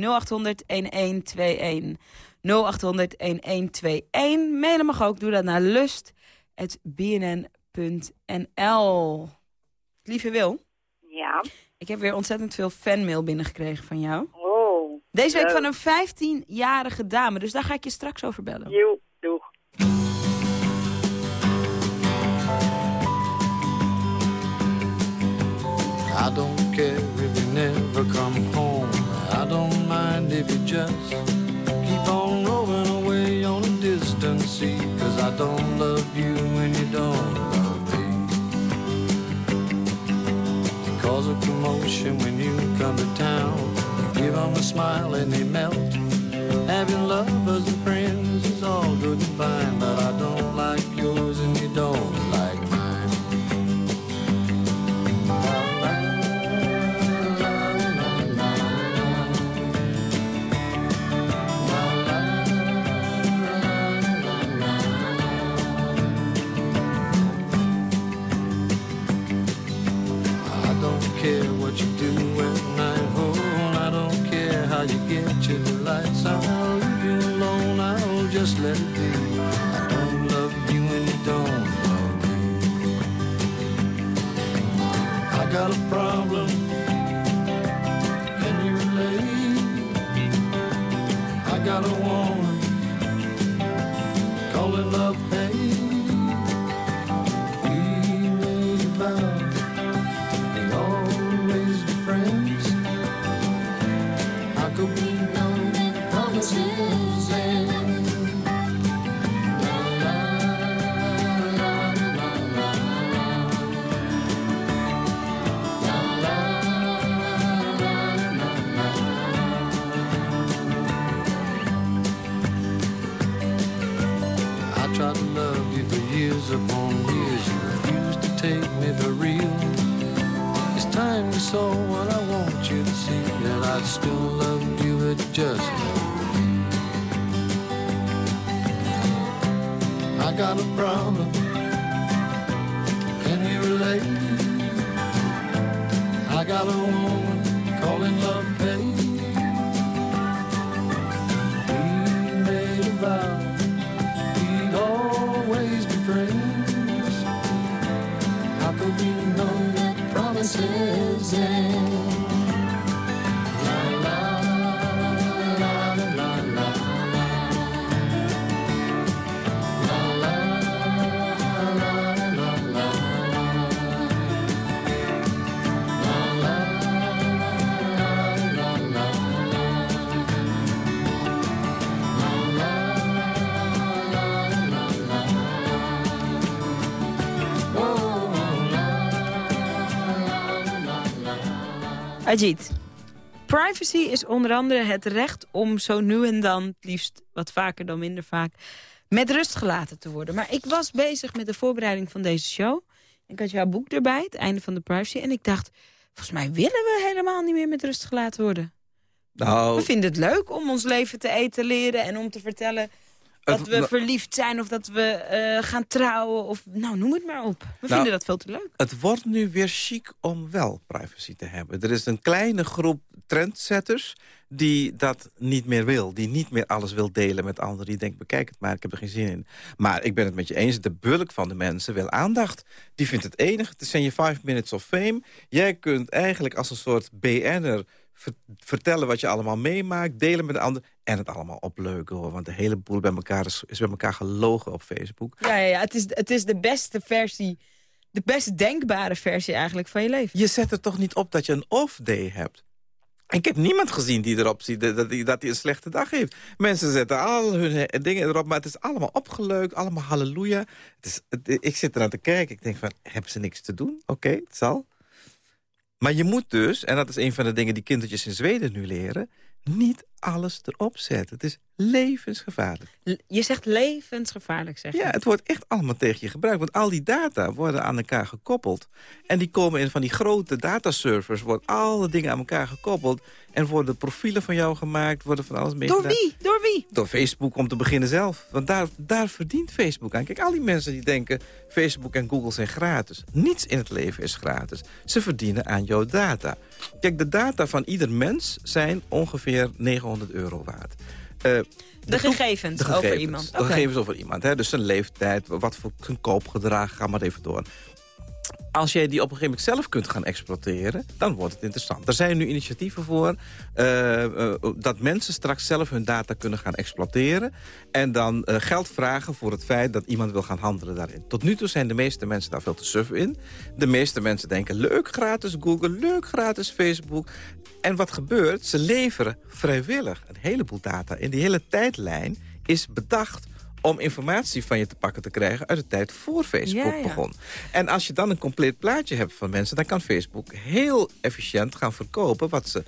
0800 1121. Mailen mag ook, doe dat naar lust.bnn.nl. Lieve Wil. Ja. Ik heb weer ontzettend veel fanmail binnengekregen van jou. Oh. Deze week leuk. van een 15-jarige dame, dus daar ga ik je straks over bellen. Joe, doeg. I don't care if you never come home. I don't mind if you just I don't love you when you don't love me. You cause a commotion when you come to town. You give them a smile and they melt. Having lovers and friends is all good and fine. Ajit, privacy is onder andere het recht om zo nu en dan, het liefst wat vaker dan minder vaak, met rust gelaten te worden. Maar ik was bezig met de voorbereiding van deze show. Ik had jouw boek erbij, het einde van de privacy. En ik dacht, volgens mij willen we helemaal niet meer met rust gelaten worden. Nou, We vinden het leuk om ons leven te etaleren en om te vertellen dat Het- we verliefd zijn of dat we eh, gaan trouwen. Of, nou, noem het maar op. We Nou, vinden dat veel te leuk. het wordt nu weer chic om wel privacy te hebben. Er is een kleine groep trendsetters die dat niet meer wil. Die niet meer alles wil delen met anderen. Die denkt, bekijk het maar, ik heb er geen zin in. Maar ik ben het met je eens, de bulk van de mensen wil aandacht. Die vindt het enige, het zijn je five minutes of fame. Jij kunt eigenlijk als een soort BN'er vertellen wat je allemaal meemaakt, delen met de ander en het allemaal opleuken hoor. Want de hele boel bij elkaar is, is bij elkaar gelogen op Facebook. Ja, ja, ja. Het, is, het is de beste versie, de best denkbare versie eigenlijk van je leven. Je zet er toch niet op dat je een off-day hebt? Ik heb niemand gezien die erop ziet dat hij, dat hij een slechte dag heeft. Mensen zetten al hun dingen erop, maar het is allemaal opgeleukt, allemaal halleluja. Het is, het- ik zit eraan te kijken, ik denk van, hebben ze niks te doen? Oké, het zal. Maar je moet dus, en dat is een van de dingen die kindertjes in Zweden nu leren... niet alles erop zetten. Het is levensgevaarlijk. Je zegt levensgevaarlijk, zeg je. Ja, het wordt echt allemaal tegen je gebruikt. Want al die data worden aan elkaar gekoppeld. En die komen in van die grote dataservers. Worden alle dingen aan elkaar gekoppeld. En worden profielen van jou gemaakt. Worden van alles mee Door wie? Door wie? Door Facebook om te beginnen zelf. Want daar, daar verdient Facebook aan. Kijk, al die mensen die denken... Facebook en Google zijn gratis. Niets in het leven is gratis. Ze verdienen aan jouw data. Kijk, de data van ieder mens zijn ongeveer 900 euro waard. de, gegevens de, gegevens over iemand. De gegevens over iemand. Hè? Dus zijn leeftijd, wat voor koopgedrag, ga maar even door als jij die op een gegeven moment zelf kunt gaan exploiteren... dan wordt het interessant. Er zijn nu initiatieven voor uh, uh, dat mensen straks zelf hun data kunnen gaan exploiteren... en dan geld vragen voor het feit dat iemand wil gaan handelen daarin. Tot nu toe zijn de meeste mensen daar veel te suf in. De meeste mensen denken, leuk gratis Google, leuk gratis Facebook. En wat gebeurt? Ze leveren vrijwillig een heleboel data. In die hele tijdlijn is bedacht om informatie van je te pakken te krijgen... uit de tijd voor Facebook begon. En als je dan een compleet plaatje hebt van mensen... dan kan Facebook heel efficiënt gaan verkopen wat ze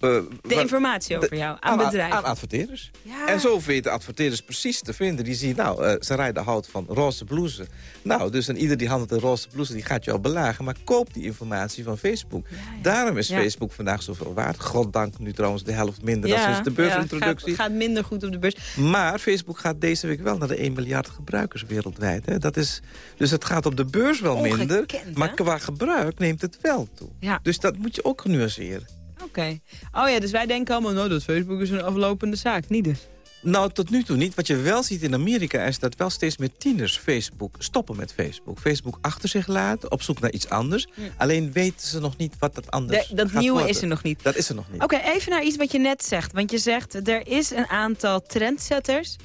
uh, de informatie over jou aan, bedrijven. Aan adverteerders. En zo weten adverteerders precies te vinden. Die zien, nou, uh, ze rijden hout van roze blouse. Nou, dus en ieder die handelt een roze blouse, die gaat jou belagen. Maar koop die informatie van Facebook. Daarom is Facebook vandaag zoveel waard. Goddank nu trouwens de helft minder. Is de beursintroductie. Het gaat, gaat, minder goed op de beurs. Maar Facebook gaat deze week wel naar de 1 miljard gebruikers wereldwijd. Hè. Dat is, dus het gaat op de beurs wel minder. Maar qua gebruik neemt het wel toe. Dus dat moet je ook nuanceren. Oké. Oh ja, dus wij denken allemaal, nou, dat Facebook is een aflopende zaak. Niet dus. Nou, tot nu toe niet. Wat je wel ziet in Amerika is dat wel steeds meer tieners Facebook stoppen met Facebook. Facebook achter zich laten, op zoek naar iets anders. Alleen weten ze nog niet wat dat anders De, Dat nieuwe is er nog niet. Dat is er nog niet. Oké, even naar iets wat je net zegt. Want je zegt, er is een aantal trendsetters...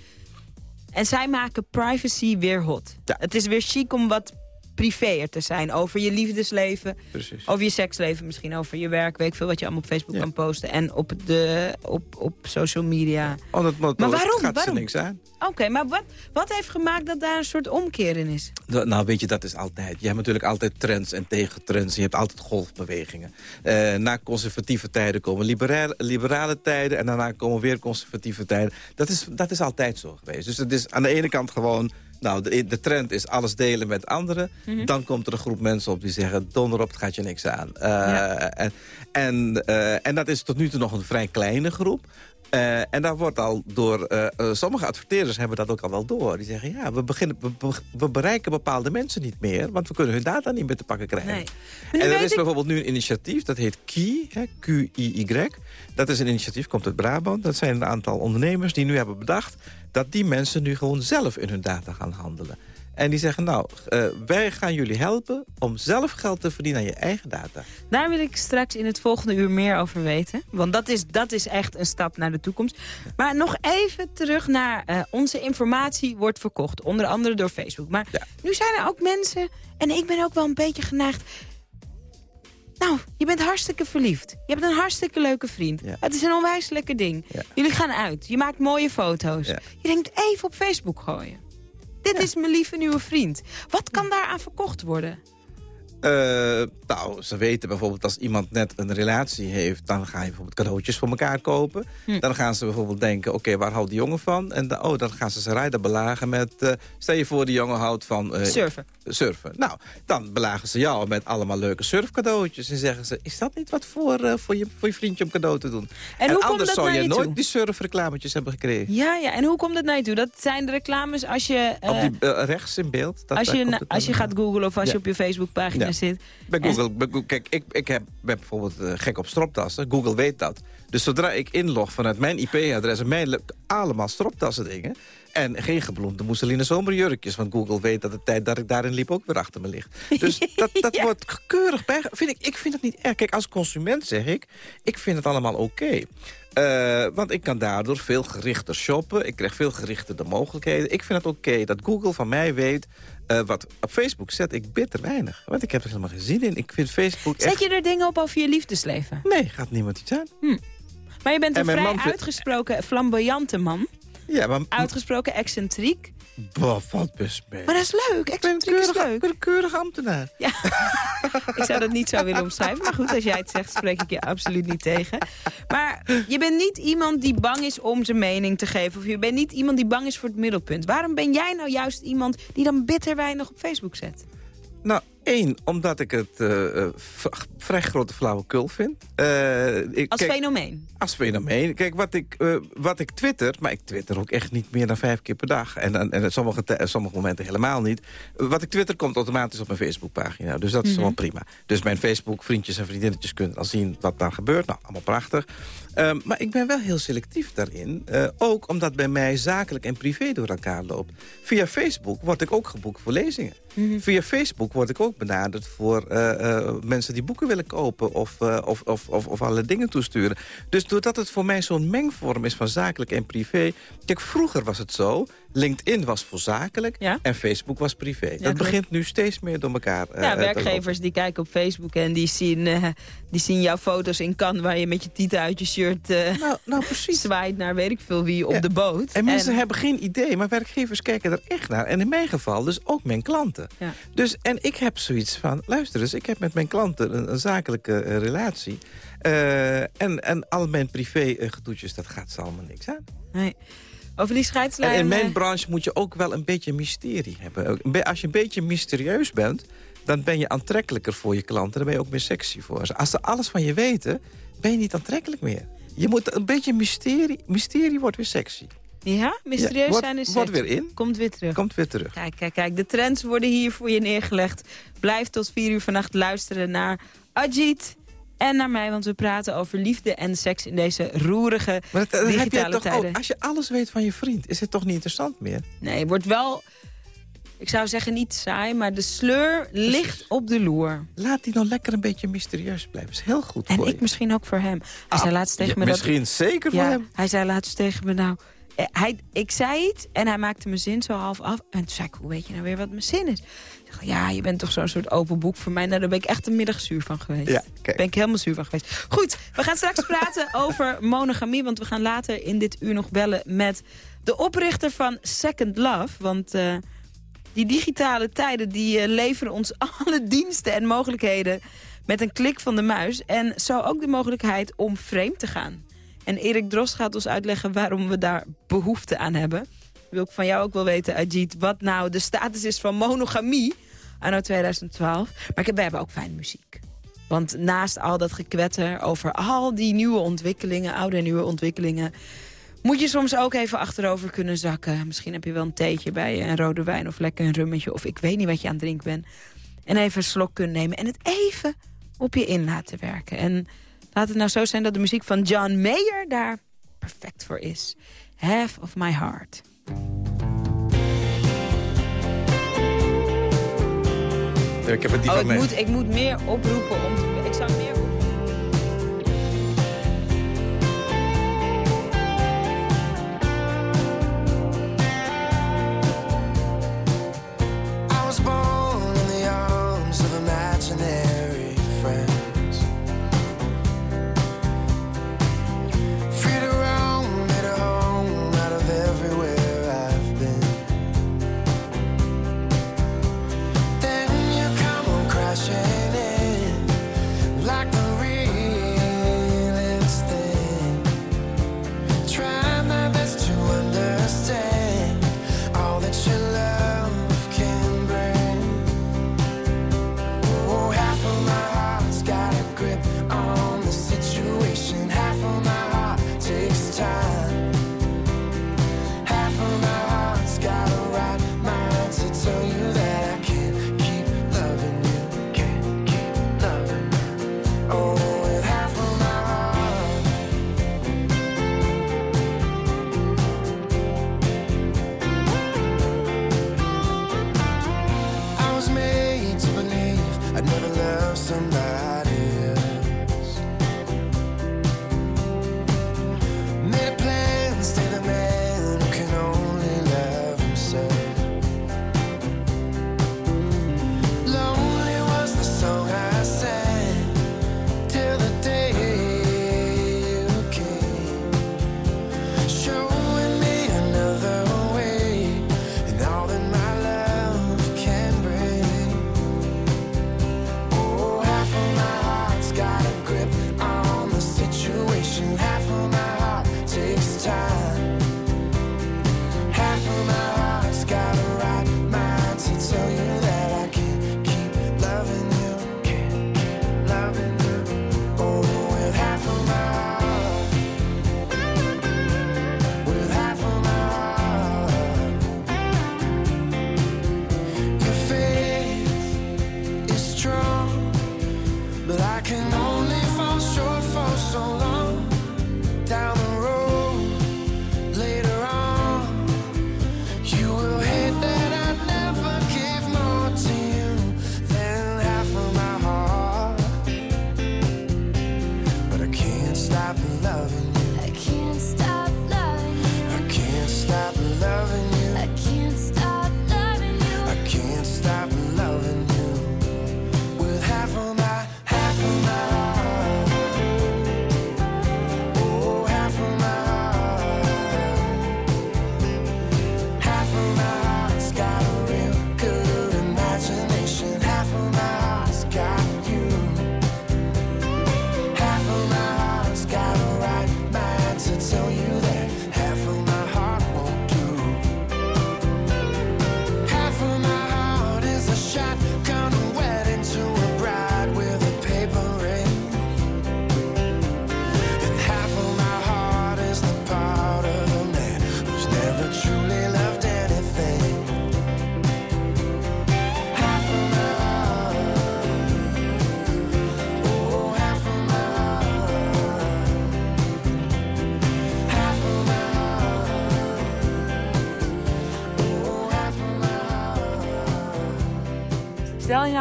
en zij maken privacy weer hot. Ja. Het is weer chic om wat privéer te zijn. Over je liefdesleven, Precies. over je seksleven misschien, over je werk. Weet veel wat je allemaal op Facebook kan posten. En op, de, op, op social media. Oh, dat, maar waarom? Gaat waarom? niks aan. Oké, maar wat, wat heeft gemaakt dat daar een soort omkeer in is? Nou, weet je, dat is altijd. Je hebt natuurlijk altijd trends en tegentrends. Je hebt altijd golfbewegingen. Uh, na conservatieve tijden komen liberale, liberale tijden... en daarna komen weer conservatieve tijden. Dat is, dat is altijd zo geweest. Dus het is aan de ene kant gewoon nou, de, de, trend is alles delen met anderen. Mhm. Dan komt er een groep mensen op die zeggen... donder op, het gaat je niks aan. Uh, En, en, uh, en dat is tot nu toe nog een vrij kleine groep. Uh, en daar wordt al door... sommige adverteerders hebben dat ook al wel door. Die zeggen, ja, we, beginnen, we, we, bereiken bepaalde mensen niet meer... want we kunnen hun data niet meer te pakken krijgen. Nee. En er is bijvoorbeeld nu een initiatief, dat heet KI, Q-I-Y. Dat is een initiatief, komt uit Brabant. Dat zijn een aantal ondernemers die nu hebben bedacht dat die mensen nu gewoon zelf in hun data gaan handelen. En die zeggen, nou, uh, wij gaan jullie helpen om zelf geld te verdienen aan je eigen data. Daar wil ik straks in het volgende uur meer over weten. Want dat is, dat is echt een stap naar de toekomst. Maar nog even terug naar uh, onze informatie wordt verkocht. Onder andere door Facebook. Maar nu zijn er ook mensen, en ik ben ook wel een beetje geneigd... Nou, je bent hartstikke verliefd. Je hebt een hartstikke leuke vriend. Het is een onwijs lekker ding. Jullie gaan uit. Je maakt mooie foto's. Je denkt even op Facebook gooien. Dit is mijn lieve nieuwe vriend. Wat kan daaraan verkocht worden? Uh, nou, ze weten bijvoorbeeld als iemand net een relatie heeft... dan ga je bijvoorbeeld cadeautjes voor elkaar kopen. Hm. Dan gaan ze bijvoorbeeld denken, oké, waar houdt die jongen van? En dan, oh, dan gaan ze zijn rijden belagen met... Uh, stel je voor, die jongen houdt van... Uh, surfen. Surfen. Nou, dan belagen ze jou met allemaal leuke surfcadeautjes. En zeggen ze, is dat niet wat voor, voor, je, voor je vriendje om cadeau te doen? En, en anders zou je, je nooit die surfreclametjes hebben gekregen. Ja, ja, en hoe komt dat naar je toe? Dat zijn de reclames als je... Op die, rechts in beeld. Dat, als je, als je gaat googlen of als je op je Facebookpagina zit... Bij Google, bij Google, kijk, ik, ik heb, ben bijvoorbeeld uh, gek op stroptassen. Google weet dat. Dus zodra ik inlog vanuit mijn IP-adres en mijn allemaal stroptassen dingen... En geen gebloemde mousseline zomerjurkjes. Want Google weet dat de tijd dat ik daarin liep ook weer achter me ligt. Dus dat, dat wordt keurig bij. Vind ik, ik vind het niet erg. Kijk, als consument zeg ik, ik vind het allemaal oké. Uh, want ik kan daardoor veel gerichter shoppen. Ik krijg veel gerichter de mogelijkheden. Ik vind het oké dat Google van mij weet... Uh, wat op Facebook zet ik bitter weinig. Want ik heb er helemaal geen zin in. Ik vind Facebook Zet je er dingen op over je liefdesleven? Nee, gaat niemand iets aan. Hm. Maar je bent een vrij uitgesproken flamboyante man. Ja, maar... Uitgesproken excentriek. Valt best mee. Maar dat is leuk. Ik ben een keurige, leuk. een keurige ambtenaar. Ja, ik zou dat niet zo willen omschrijven. Maar goed, als jij het zegt, spreek ik je absoluut niet tegen. Maar je bent niet iemand die bang is om zijn mening te geven. Of je bent niet iemand die bang is voor het middelpunt. Waarom ben jij nou juist iemand die dan bitter weinig op Facebook zet? Nou, Eén, omdat ik het v- vrij grote flauwekul vind. Eh, ik, Als kijk, fenomeen. Als fenomeen. Kijk, wat ik, wat ik twitter, maar ik twitter ook echt niet meer dan vijf keer per dag. En, en, en sommige, sommige momenten helemaal niet. Wat ik twitter komt automatisch op mijn Facebookpagina. Dus dat is Mhm. wel prima. Dus mijn Facebook vriendjes en vriendinnetjes kunnen dan zien wat daar gebeurt. Nou, allemaal prachtig. Ehm, maar ik ben wel heel selectief daarin. Ook omdat bij mij zakelijk en privé door elkaar loopt. Via Facebook word ik ook geboekt voor lezingen. Via Facebook word ik ook benaderd voor eh, eh, mensen die boeken willen kopen... Of, eh, of, of, of, of allerlei dingen toesturen. Dus doordat het voor mij zo'n mengvorm is van zakelijk en privé... Kijk, vroeger was het zo, LinkedIn was voor zakelijk en Facebook was privé. dat begint nu steeds meer door elkaar eh, ja, werkgevers die kijken op Facebook en die zien, eh, die zien jouw foto's in Cannes... waar je met je tieten uit je shirt eh nou, nou, precies. zwaait naar weet ik veel wie op de boot. En mensen hebben geen idee, maar werkgevers kijken er echt naar. En in mijn geval dus ook mijn klanten. Dus, en ik heb zoiets van, luister eens, ik heb met mijn klanten een, een zakelijke relatie. En, en al mijn privé gedoetjes, dat gaat ze allemaal niks aan. Nee. Over die scheidslijn... En in mijn branche moet je ook wel een beetje mysterie hebben. Als je een beetje mysterieus bent, dan ben je aantrekkelijker voor je klanten. Dan ben je ook meer sexy voor ze. Als ze alles van je weten, ben je niet aantrekkelijk meer. Je moet een beetje mysterie, mysterie wordt weer sexy. Ja, mysterieus Ja, zijn is wordt weer in. Komt weer terug. Komt weer terug. Kijk, kijk, kijk. De trends worden hier voor je neergelegd. Blijf tot vier uur vannacht luisteren naar Ajit en naar mij. Want we praten over liefde en seks in deze roerige Maar dat, dat heb je digitale toch tijden. ook. Als je alles weet van je vriend, is het toch niet interessant meer? Nee, het wordt wel... Ik zou zeggen niet saai, maar de sleur ligt op de loer. Laat die nou lekker een beetje mysterieus blijven. is heel goed En voor ik je. misschien ook voor hem. Hij zei laatst tegen ja, me dat... misschien zeker voor hem. Hij zei laatst tegen me nou... Hij, ik zei iets en hij maakte mijn zin zo half af. En toen zei ik, hoe weet je nou weer wat mijn zin is? Ik dacht, ja, je bent toch zo'n soort open boek voor mij. Nou, daar ben ik echt een middag zuur van geweest. Ja, kijk. ben ik helemaal zuur van geweest. Goed, we gaan straks praten over monogamie. Want we gaan later in dit uur nog bellen met de oprichter van Second Love. Want eh, die digitale tijden die eh, leveren ons alle diensten en mogelijkheden... met een klik van de muis. En zo ook de mogelijkheid om vreemd te gaan. En Erik Drost gaat ons uitleggen waarom we daar behoefte aan hebben. Wil ik van jou ook wel weten, Ajit, wat nou de status is van monogamie anno 2012. Maar we hebben ook fijne muziek. Want naast al dat gekwetter over al die nieuwe ontwikkelingen... oude en nieuwe ontwikkelingen... moet je soms ook even achterover kunnen zakken. Misschien heb je wel een theetje bij je, een rode wijn of lekker een rummetje... of ik weet niet wat je aan het drinken bent. En even een slok kunnen nemen en het even op je in laten werken. En laat het nou zo zijn dat de muziek van John Mayer daar perfect voor is. Half of my heart. Ik heb het die Oh, ik moet, ik moet meer oproepen om te...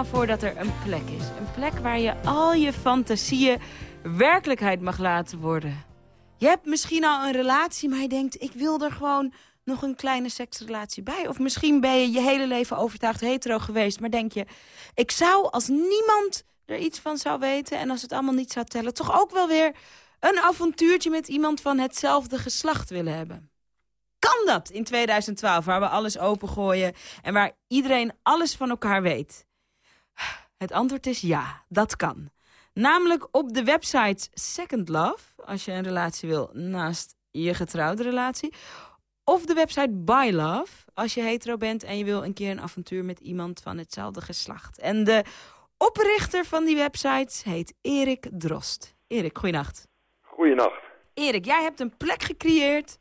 nou voor dat er een plek is. Een plek waar je al je fantasieën werkelijkheid mag laten worden. Je hebt misschien al een relatie, maar je denkt... ik wil er gewoon nog een kleine seksrelatie bij. Of misschien ben je je hele leven overtuigd hetero geweest... maar denk je, ik zou als niemand er iets van zou weten... en als het allemaal niet zou tellen... toch ook wel weer een avontuurtje met iemand van hetzelfde geslacht willen hebben. Kan dat in 2012, waar we alles opengooien... en waar iedereen alles van elkaar weet? Het antwoord is ja, dat kan. Namelijk op de website Second Love, als je een relatie wil naast je getrouwde relatie. Of de website By Love, als je hetero bent en je wil een keer een avontuur met iemand van hetzelfde geslacht. En de oprichter van die websites heet Erik Drost. Erik, goeienacht. Goeienacht. Erik, jij hebt een plek gecreëerd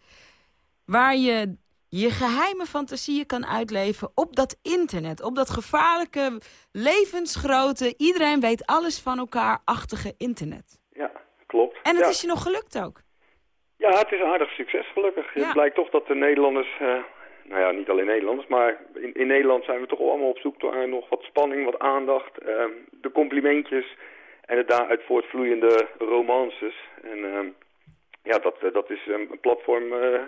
waar je je geheime fantasieën kan uitleven op dat internet. Op dat gevaarlijke, levensgrote, iedereen weet alles van elkaar-achtige internet. Ja, klopt. En het ja. is je nog gelukt ook. Ja, het is een aardig succes gelukkig. Ja. Het blijkt toch dat de Nederlanders, eh, nou ja, niet alleen Nederlanders, maar in, in Nederland zijn we toch allemaal op zoek naar nog wat spanning, wat aandacht, eh, de complimentjes en de daaruit voortvloeiende romances. En eh, ja, dat, eh, dat is een platform eh, eh,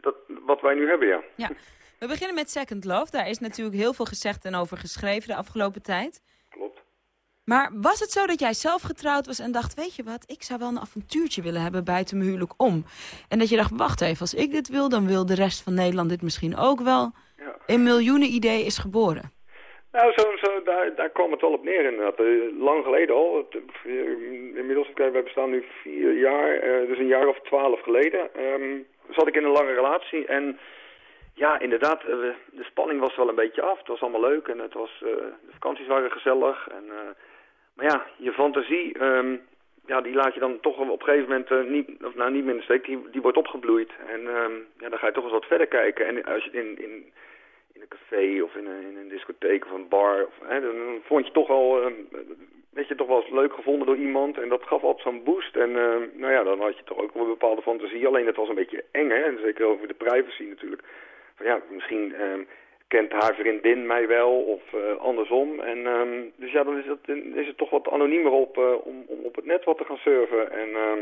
dat, wat wij nu hebben, ja. Ja. We beginnen met Second Love. Daar is natuurlijk heel veel gezegd en over geschreven de afgelopen tijd. Klopt. Maar was het zo dat jij zelf getrouwd was en dacht... weet je wat, ik zou wel een avontuurtje willen hebben buiten mijn huwelijk om. En dat je dacht, wacht even, als ik dit wil... dan wil de rest van Nederland dit misschien ook wel. Ja. Een miljoenen idee is geboren. Nou, zo, zo, daar, daar kwam het wel op neer inderdaad. Eh, lang geleden al. Het, eh, inmiddels, wij bestaan nu vier jaar, eh, dus een jaar of twaalf geleden. ehm, zat ik in een lange relatie en ja, inderdaad, de spanning was wel een beetje af. Het was allemaal leuk en het was, eh, de vakanties waren gezellig. En, maar ja, je fantasie, ehm, ja, die laat je dan toch op een gegeven moment niet, of nou niet meer in de steek, die, die wordt opgebloeid. En ehm, ja, dan ga je toch eens wat verder kijken. En als je in, in, in een café of in een, in een discotheek of een bar, of, hè, dan vond je toch al, ehm, weet je, toch wel eens leuk gevonden door iemand. En dat gaf altijd zo'n boost. En ehm, nou ja, dan had je toch ook wel een bepaalde fantasie. Alleen het was een beetje eng, hè. En zeker over de privacy natuurlijk. Van ja, misschien ehm, kent haar vriendin mij wel of eh, andersom. En, ehm, dus ja, dan is het, is het toch wat anoniemer op, eh, om, op het net wat te gaan surfen. En, ehm,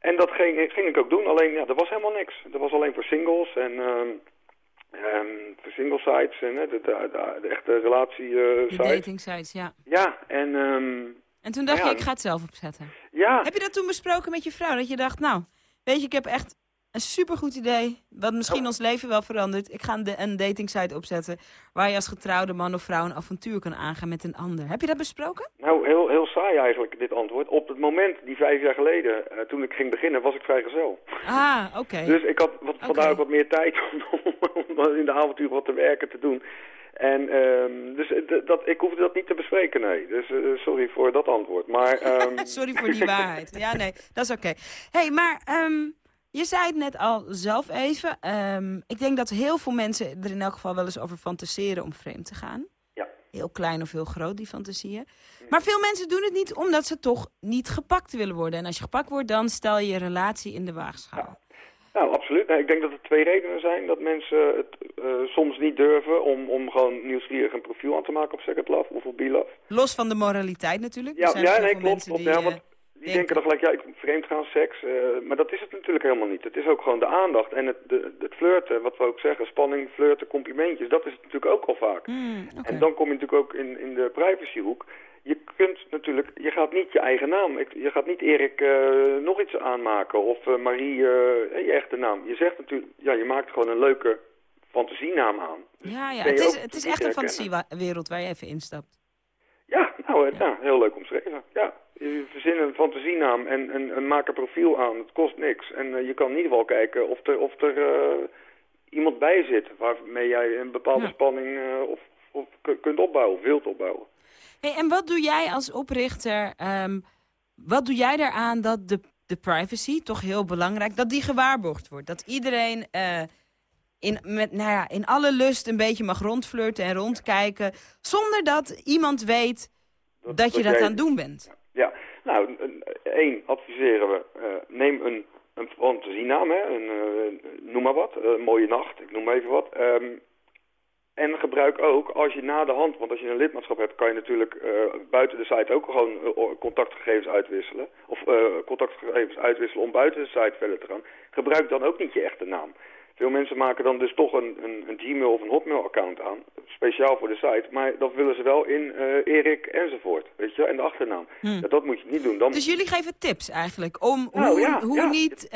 en dat ging, ging ik ook doen. Alleen, ja, er was helemaal niks. Er was alleen voor singles en... ehm, voor single sites en hè, de, de, de, de echte relatie eh, De sites. dating sites, ja. Ja, en... ehm, En toen dacht ja, je, ik ga het zelf opzetten. Ja, Heb je dat toen besproken met je vrouw? Dat je dacht, nou, weet je, ik heb echt een supergoed idee... wat misschien ons leven wel verandert. Ik ga een, da- een dating site opzetten... waar je als getrouwde man of vrouw een avontuur kan aangaan met een ander. Heb je dat besproken? Nou, heel, heel saai eigenlijk, dit antwoord. Op het moment, die vijf jaar geleden, eh, toen ik ging beginnen, was ik vrijgezel. Ah, oké. Dus ik had wat, vandaar ook wat meer tijd om, om in de avontuur wat te werken te doen. En ehm, dus eh, dat, ik hoefde dat niet te bespreken, nee. Dus eh, sorry voor dat antwoord. Maar, ehm, Sorry voor die waarheid. Ja, nee, dat is oké. hey, maar ehm, je zei het net al zelf even. Ehm, ik denk dat heel veel mensen er in elk geval wel eens over fantaseren om vreemd te gaan. Ja. Heel klein of heel groot, die fantasieën. Maar veel mensen doen het niet omdat ze toch niet gepakt willen worden. En als je gepakt wordt, dan stel je je relatie in de waagschaal. Nou, absoluut. Nou, ik denk dat er twee redenen zijn dat mensen het eh, soms niet durven om, om gewoon nieuwsgierig een profiel aan te maken op Second Love of op Love. Los van de moraliteit natuurlijk. Ja, ja nee, klopt. die, ja, eh, want die denken dan gelijk, ja, ik vreemd gaan, seks. eh, maar dat is het natuurlijk helemaal niet. Het is ook gewoon de aandacht en het, de, het flirten, wat we ook zeggen, spanning, flirten, complimentjes. Dat is het natuurlijk ook al vaak. Hmm. En dan kom je natuurlijk ook in, in de privacyhoek. Je kunt natuurlijk, je gaat niet je eigen naam, je gaat niet Erik eh, nog iets aanmaken of eh, Marie je echte naam. Je zegt natuurlijk, ja, je maakt gewoon een leuke fantasienaam aan. Ja, ja. je Het is, het is echt een fantasiewereld waar je even instapt. Ja, nou, ja, heel leuk omschreven. Ja, je verzin een fantasienaam en, en, en maak een profiel aan. Het kost niks. En eh, je kan in ieder geval kijken of er, of er eh, iemand bij zit waarmee jij een bepaalde Ja. spanning eh, of, of kunt opbouwen, of wilt opbouwen. Hey, en wat doe jij als oprichter, ehm, wat doe jij daaraan dat de, de privacy, toch heel belangrijk, dat die gewaarborgd wordt? Dat iedereen in, met, nou ja, in alle lust een beetje mag rondflirten en rondkijken, zonder dat iemand weet dat, je dat jij- aan het doen bent. Ja, nou, één, adviseren we, eh, neem een, een fantasienaam, hè, een, eh, noem maar wat, een mooie nacht, ik noem maar even wat. Ehm, En gebruik ook, als je na de hand, want als je een lidmaatschap hebt, kan je natuurlijk uh, buiten de site ook gewoon uh, contactgegevens uitwisselen. Of uh, contactgegevens uitwisselen om buiten de site verder te gaan. Gebruik dan ook niet je echte naam. Veel mensen maken dan dus toch een, een, een Gmail of een Hotmail-account aan, speciaal voor de site. Maar dat willen ze wel in Erik enzovoort, weet je, en de achternaam. Hmm. Ja, dat moet je niet doen. Dan... Dus jullie geven tips eigenlijk om Nou, hoe, ja, hoe ja. niet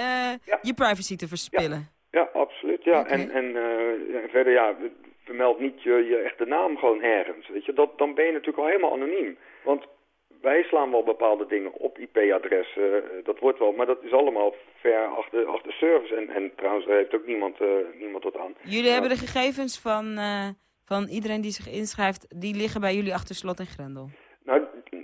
je privacy te verspillen? Ja, absoluut. Ja. En, en ja, verder, ja, vermeld niet je, je echte naam gewoon ergens. Weet je? Dat, dan ben je natuurlijk al helemaal anoniem. Want wij slaan wel bepaalde dingen op IP-adressen, uh, dat wordt wel, maar dat is allemaal ver achter, achter service. En, en trouwens, daar heeft ook niemand, uh, niemand wat aan. Jullie hebben de gegevens van, uh, van iedereen die zich inschrijft, die liggen bij jullie achter slot en grendel?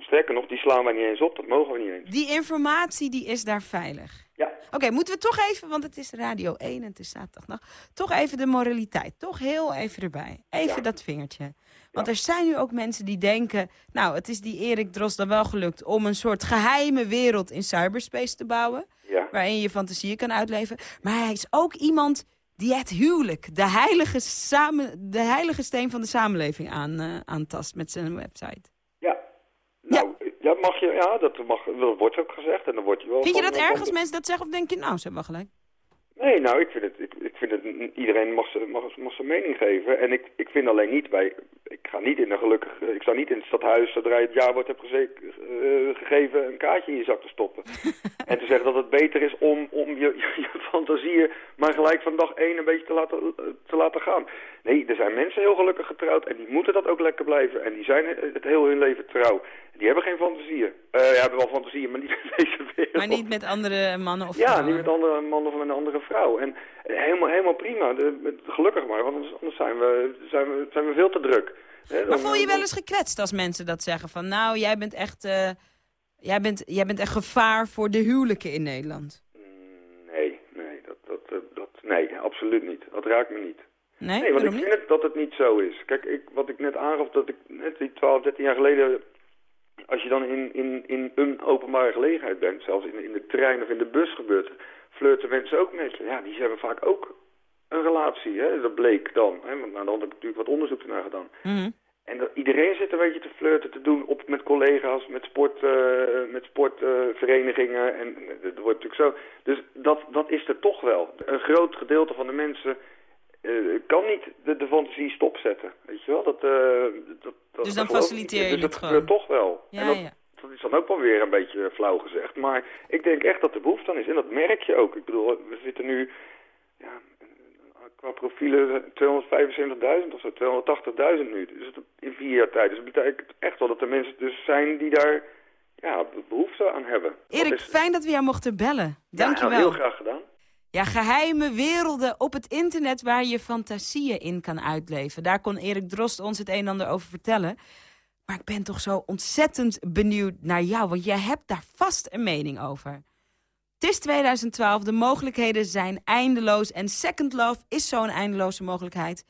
Sterker nog, die slaan wij niet eens op, dat mogen we niet eens. Die informatie, die is daar veilig? Ja. Oké, moeten we toch even, want het is Radio 1 en het is zaterdagnacht, toch even de moraliteit, toch heel even erbij. Even Ja. dat vingertje. Want er zijn nu ook mensen die denken, nou, het is die Erik Dros dan wel gelukt om een soort geheime wereld in cyberspace te bouwen. Ja. Waarin je fantasieën kan uitleven. Maar hij is ook iemand die het huwelijk, de heilige, samen, de heilige steen van de samenleving aan, eh, aantast met zijn website. Ja. Mag je, ja, dat, mag, dat wordt ook gezegd. En dan word je wel Vind je dat van- erg als mensen dat zeggen of denk je, nou, ze hebben wel gelijk? Nee, nou, ik vind het, ik, ik vind het, iedereen mag, zijn- mag, mag zijn mening geven. En ik, ik vind alleen niet bij, ik ga niet in een gelukkig, ik sta niet in het stadhuis zodra je het jaarwoord hebt geze- eh, gegeven een kaartje in je zak te stoppen. en te zeggen dat het beter is om, om je, je, fantasieën maar gelijk van dag één een beetje te laten, te laten gaan. Nee, er zijn mensen heel gelukkig getrouwd en die moeten dat ook lekker blijven. En die zijn het heel hun leven trouw. Die hebben geen fantasieën. Eh ja, hebben wel fantasieën, maar niet in deze wereld. Maar niet met andere mannen of Ja, vrouwen. niet met andere mannen of met een andere vrouw. En eh, helemaal, helemaal prima. De, met- gelukkig maar, want anders, anders zijn, we, zijn, we, zijn we veel te druk. Hè, Maar dan- voel je wel eens gekwetst als mensen dat zeggen? Van nou, jij bent echt, eh, jij bent, jij bent echt gevaar voor de huwelijken in Nederland. Nee, nee, dat, dat, eh, dat, nee, absoluut niet. Dat raakt me niet. Nee, want ik vind het dat het niet zo is. Kijk, ik, wat ik net aangaf, dat ik net die 12, 13 jaar geleden... Als je dan in, in, in een openbare gelegenheid bent, zelfs in, in de trein of in de bus gebeurt... flirten mensen ook met je. Ja, die hebben vaak ook een relatie, hè. Dat bleek dan. Hè? Want nou, dan heb ik natuurlijk wat onderzoek naar gedaan. Mhm. En dat, iedereen zit een beetje te flirten te doen op, met collega's, met, sport, eh, met sportverenigingen. en en dat wordt natuurlijk zo. Dus dat, dat is er toch wel. Een groot gedeelte van de mensen eh, kan niet de, de fantasie stopzetten. Weet je wel? Dat, eh, dat, dat, Dus dan faciliteer je Dus het dat gewoon. gebeurt toch wel. Ja, en dat, ja. dat is dan ook wel weer een beetje flauw gezegd. Maar ik denk echt dat er behoefte aan is. En dat merk je ook. Ik bedoel, we zitten nu ja, qua profielen 275.000 of zo, 280.000 nu. Dus dat in vier jaar tijd. Dus dat betekent echt wel dat er mensen dus zijn die daar ja, behoefte aan hebben. Erik, is- fijn dat we jou mochten bellen. Dank ja, je wel. heel graag gedaan. Ja, geheime werelden op het internet waar je fantasieën in kan uitleven. Daar kon Erik Drost ons het een en ander over vertellen. Maar ik ben toch zo ontzettend benieuwd naar jou, want jij hebt daar vast een mening over. Het is 2012, de mogelijkheden zijn eindeloos en Second Love is zo'n eindeloze mogelijkheid.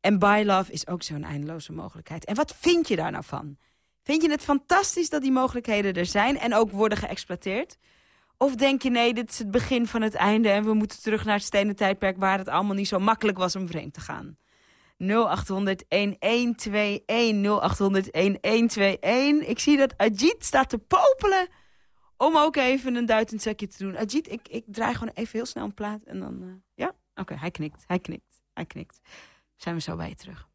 En By Love is ook zo'n eindeloze mogelijkheid. En wat vind je daar nou van? Vind je het fantastisch dat die mogelijkheden er zijn en ook worden geëxploiteerd? Of denk je nee, dit is het begin van het einde... en we moeten terug naar het stenen tijdperk... waar het allemaal niet zo makkelijk was om vreemd te gaan? 0800-1121, 0800-1121. Ik zie dat Ajit staat te popelen om ook even een duitend zakje te doen. Ajit, ik, ik draai gewoon even heel snel een plaat en dan... eh, ja? Oké, hij knikt, hij knikt, hij knikt. Zijn we zo bij je terug.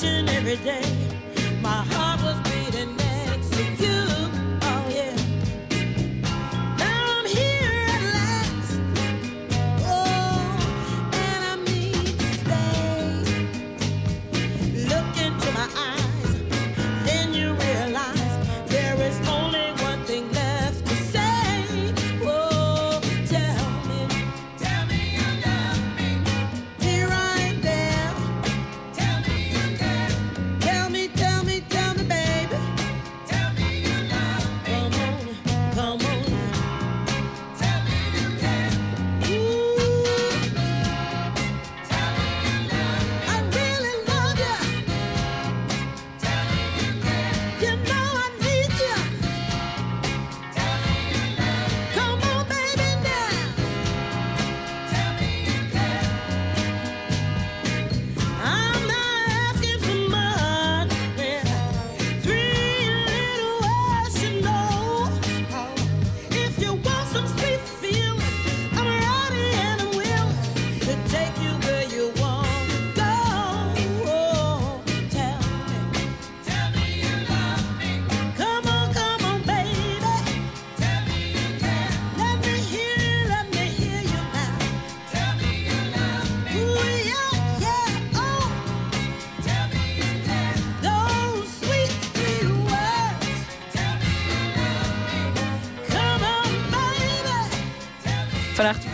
Each and every day, my heart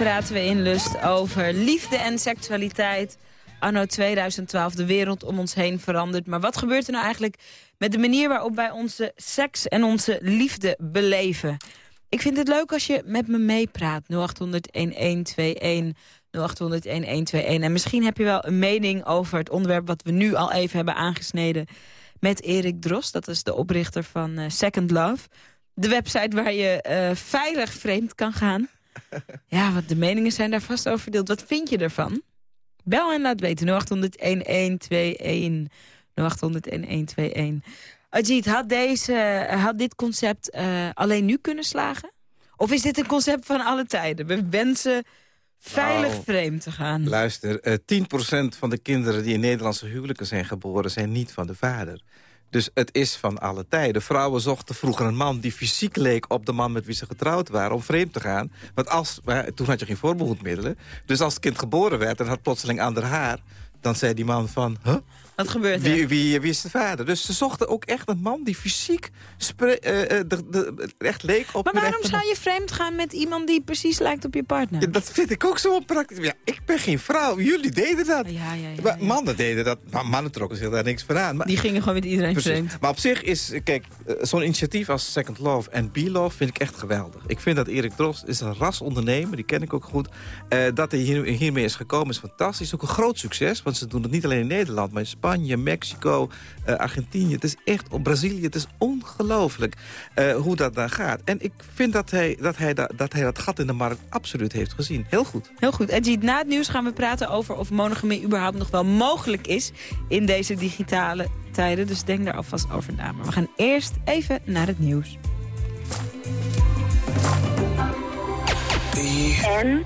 praten we in Lust over liefde en seksualiteit. Anno 2012, de wereld om ons heen verandert. Maar wat gebeurt er nou eigenlijk met de manier waarop wij onze seks en onze liefde beleven? Ik vind het leuk als je met me meepraat. 0800-1121, 0800-1121. En misschien heb je wel een mening over het onderwerp... wat we nu al even hebben aangesneden met Erik Drost. Dat is de oprichter van uh, Second Love. De website waar je uh, veilig vreemd kan gaan. Ja, want de meningen zijn daar vast over verdeeld. Wat vind je ervan? Bel en laat weten. 0800-1121. 0800-1121. Ajit, had, deze, had dit concept uh, alleen nu kunnen slagen? Of is dit een concept van alle tijden? We wensen veilig Nou, vreemd te gaan. Luister, eh 10% van de kinderen die in Nederlandse huwelijken zijn geboren... zijn niet van de vader. Dus het is van alle tijden. Vrouwen zochten vroeger een man die fysiek leek op de man met wie ze getrouwd waren... om vreemd te gaan. Want als, toen had je geen voorbehoedmiddelen. Dus als het kind geboren werd en had plotseling ander haar... dan zei die man van... Wat gebeurt er? Wie, wie, wie is de vader? Dus ze zochten ook echt een man die fysiek eh, de, de, echt leek op Maar waarom zou je vreemd gaan met iemand die precies lijkt op je partner? ja, dat vind ik ook zo praktisch. Ja, ik ben geen vrouw. Jullie deden dat. Ja, ja, ja, Maar Mannen deden dat. Maar mannen trokken zich daar niks van aan. Maar, Die gingen gewoon met iedereen Precies. vreemd. Maar op zich is, kijk, eh, zo'n initiatief als Second Love en Be-Love vind ik echt geweldig. Ik vind dat Erik Drost is een rasondernemer, die ken ik ook goed. Dat hij hier, hiermee is gekomen is fantastisch. Ook een groot succes, want ze doen het niet alleen in Nederland... maar in Spanje, Mexico, eh, Argentinië. Het is echt, op Brazilië, het is ongelooflijk eh, hoe dat daar gaat. En ik vind dat hij dat, hij da- dat hij dat gat in de markt absoluut heeft gezien. Heel goed. Heel goed. Ajit, na het nieuws gaan we praten over of monogamie überhaupt nog wel mogelijk is in deze digitale tijden. Dus denk daar alvast over na. Maar we gaan eerst even naar het nieuws. En?